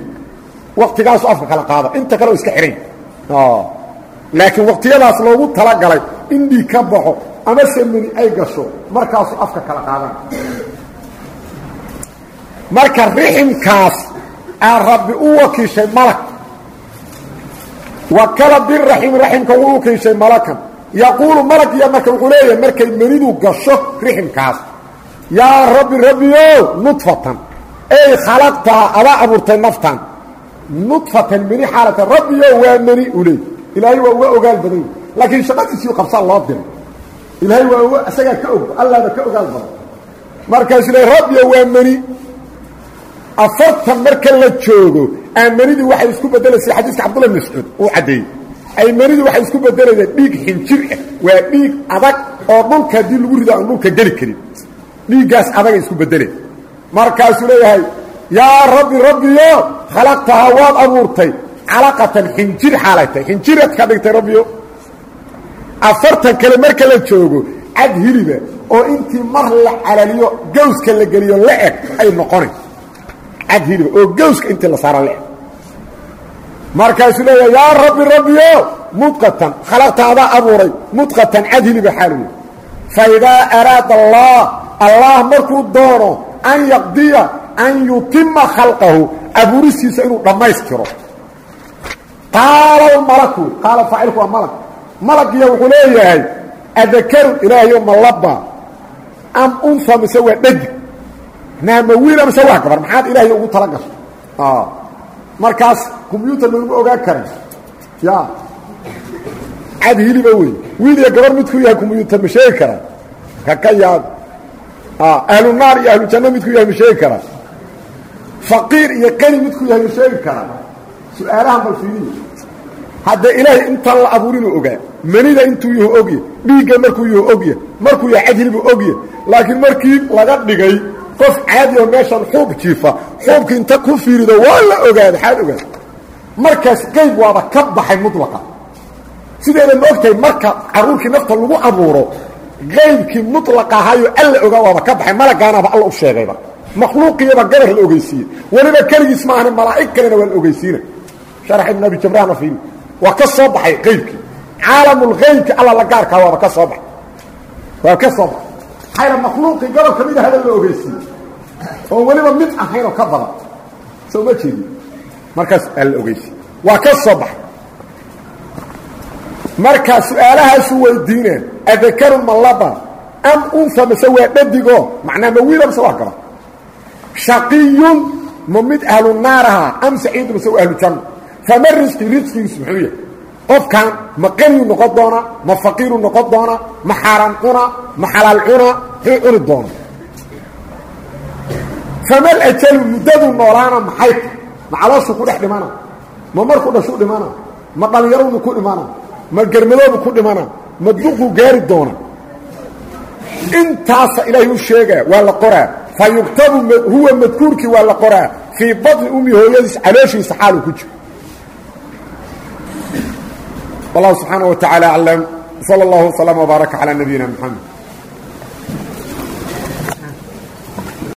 S1: Waktigaasu afka kala qaada. Inta kale oo iska xihan laakiin waktiyadaas loogu talagalay in dhiig ka baxo ama se meli ay gasho markaasu afka kala qaadan. Marka riximkaas aa rabbi u wakiishay malag wakala biraxim raximka wuu wakiishay malakan. Yaquulu malagiya marka wuxuu leeyahay markay menidu gasho riximkaas. Yaa rabbi rabbiyo nudfatan ey khalaqtaa adaa abuurtay naftan. Nudfatan meni xaalatan rabbiyo waa meni u ilaahay waa uga ogaal badan laakiin shaqadiisii qabsaa loo diray ilaahay waa isagaa ka og allaaba ka ogaal badan. Markaasuu le rabbiyo waa meni afartan marka la joogo aamanidii waxay isku bedelaysay xadiiska cabdulla bn mascuud uu caddeeyey aymanidii waxay isku bedelaysaa dhiig xinjir ah waa dhiig adag oo dhulka haddii lagu rido aan dhulka geli karin. Dhiiggaas adagay isku bedelay markaasuu leeyahay yaa rabbi rabbiyo khalaqtahaa waad abuurtay. Calaqatan xinjir xaalay tahay xinjiraad ka dhigtay rabbiyo afartan kale marka la joogo cad hiliba oo intii mar la calaliyo gawska la geliyo la eg ay noqonayn cad hiliba oo gawska intii la saara la eg markaasuu leeyahay yaa rabbi rabbiyo mudqatan khalaqta adaa abuuray mudqatan cad hiliba xaaluy fa idaa araada allah allah markuu doono an yaqdiya an yutima khalqahu abuuristiisa inuu dhammaystiro. Qaala almalaku qaala faacilku waa malag malagiya wuxuu leeyahay adakaru ilaahayo ma laba am unha mise waa dhadig naama wiila mise waa gabar maxaad ilaahay ugu tala gasho markaas combyuutar malgu ogaan karin. Ya. Cad hiliba wey wiil iyo gabar midku yahay combyuutar ma sheegi karaa kaka yaab. Ahlu naar iyo ahlu janno midku yahay ma sheegi karaa faqiir iyo qani midku yahay ma sheegi karaa su'aalahan bal fiiriya hadda ilaahay intaan la abuurinuu ogaa manida intuu yahu ogya dhiigga markuu yahu ogya markuu yahay cadhilibuu ogya laakiin markii laga dhigay qof caadi oo meeshan xuub jiifa xuubkii inta ku fiirido waa la ogaada xaad ogaada. Markaas qayb waaba ka baxay mudlaqa sideeda ma ogtahay marka carruurkii nafta lagu abuuro qaybkii mudlaqa ahaayo alla ogaa waaba ka baxay malagaanaaba alla u sheegayba. Makhluuqiyaba gabar la ogeysiiyey. Weliba keligiis ma ahani malaa'ig kalena waa la ogeysiina sharax ibn abi jabrahna fiiri waa ka soo baxay qaybkii. Caalamulkaybki alla la gaarkaa waaba ka soo baxay. Waa ka soo baxay. Maxayna makhluuqii gobol ka mid ahada la ogeysiiyey. Oo weliba mid ahaynoo ka badan. Soo ma jeedin. Markaas aa la ogeysiiyey. Waa ka soo baxay. Markaa su'aalahaasu weydiineen adakaru ma laba am unha mise waa dhadigo? Macnaa ma wiila mise waa gaba shaqiyun ma mid ahlu naaraha am saciidu mise waa ahlu janno fama risqi risqigiisu muxuu yahay qofkan ma qaniyu noqon doona ma faqiiru noqon doona ma xaaraan cuna ma xalaal cuna muxuu cuni doona. Famal ajalu muddadu noolaana maxay ta ma calooshu ku dhex dhimana ma markuu dhashu dhimana ma dhallinyaradu ku dhimana ma germadoobu ku dhimana ma duqu gaari doona. Intaasa ilaahay u sheegaa waa la qoraa. Fa yuktabu huwa madkuurkii waa la qoraa. Fii badni ummi hooyadiis calooshiisa xaaluu ku jiro wallahu subxaana wa tacaala aclam sala allahu waslama wbaaraka calaa nabiyina moxamed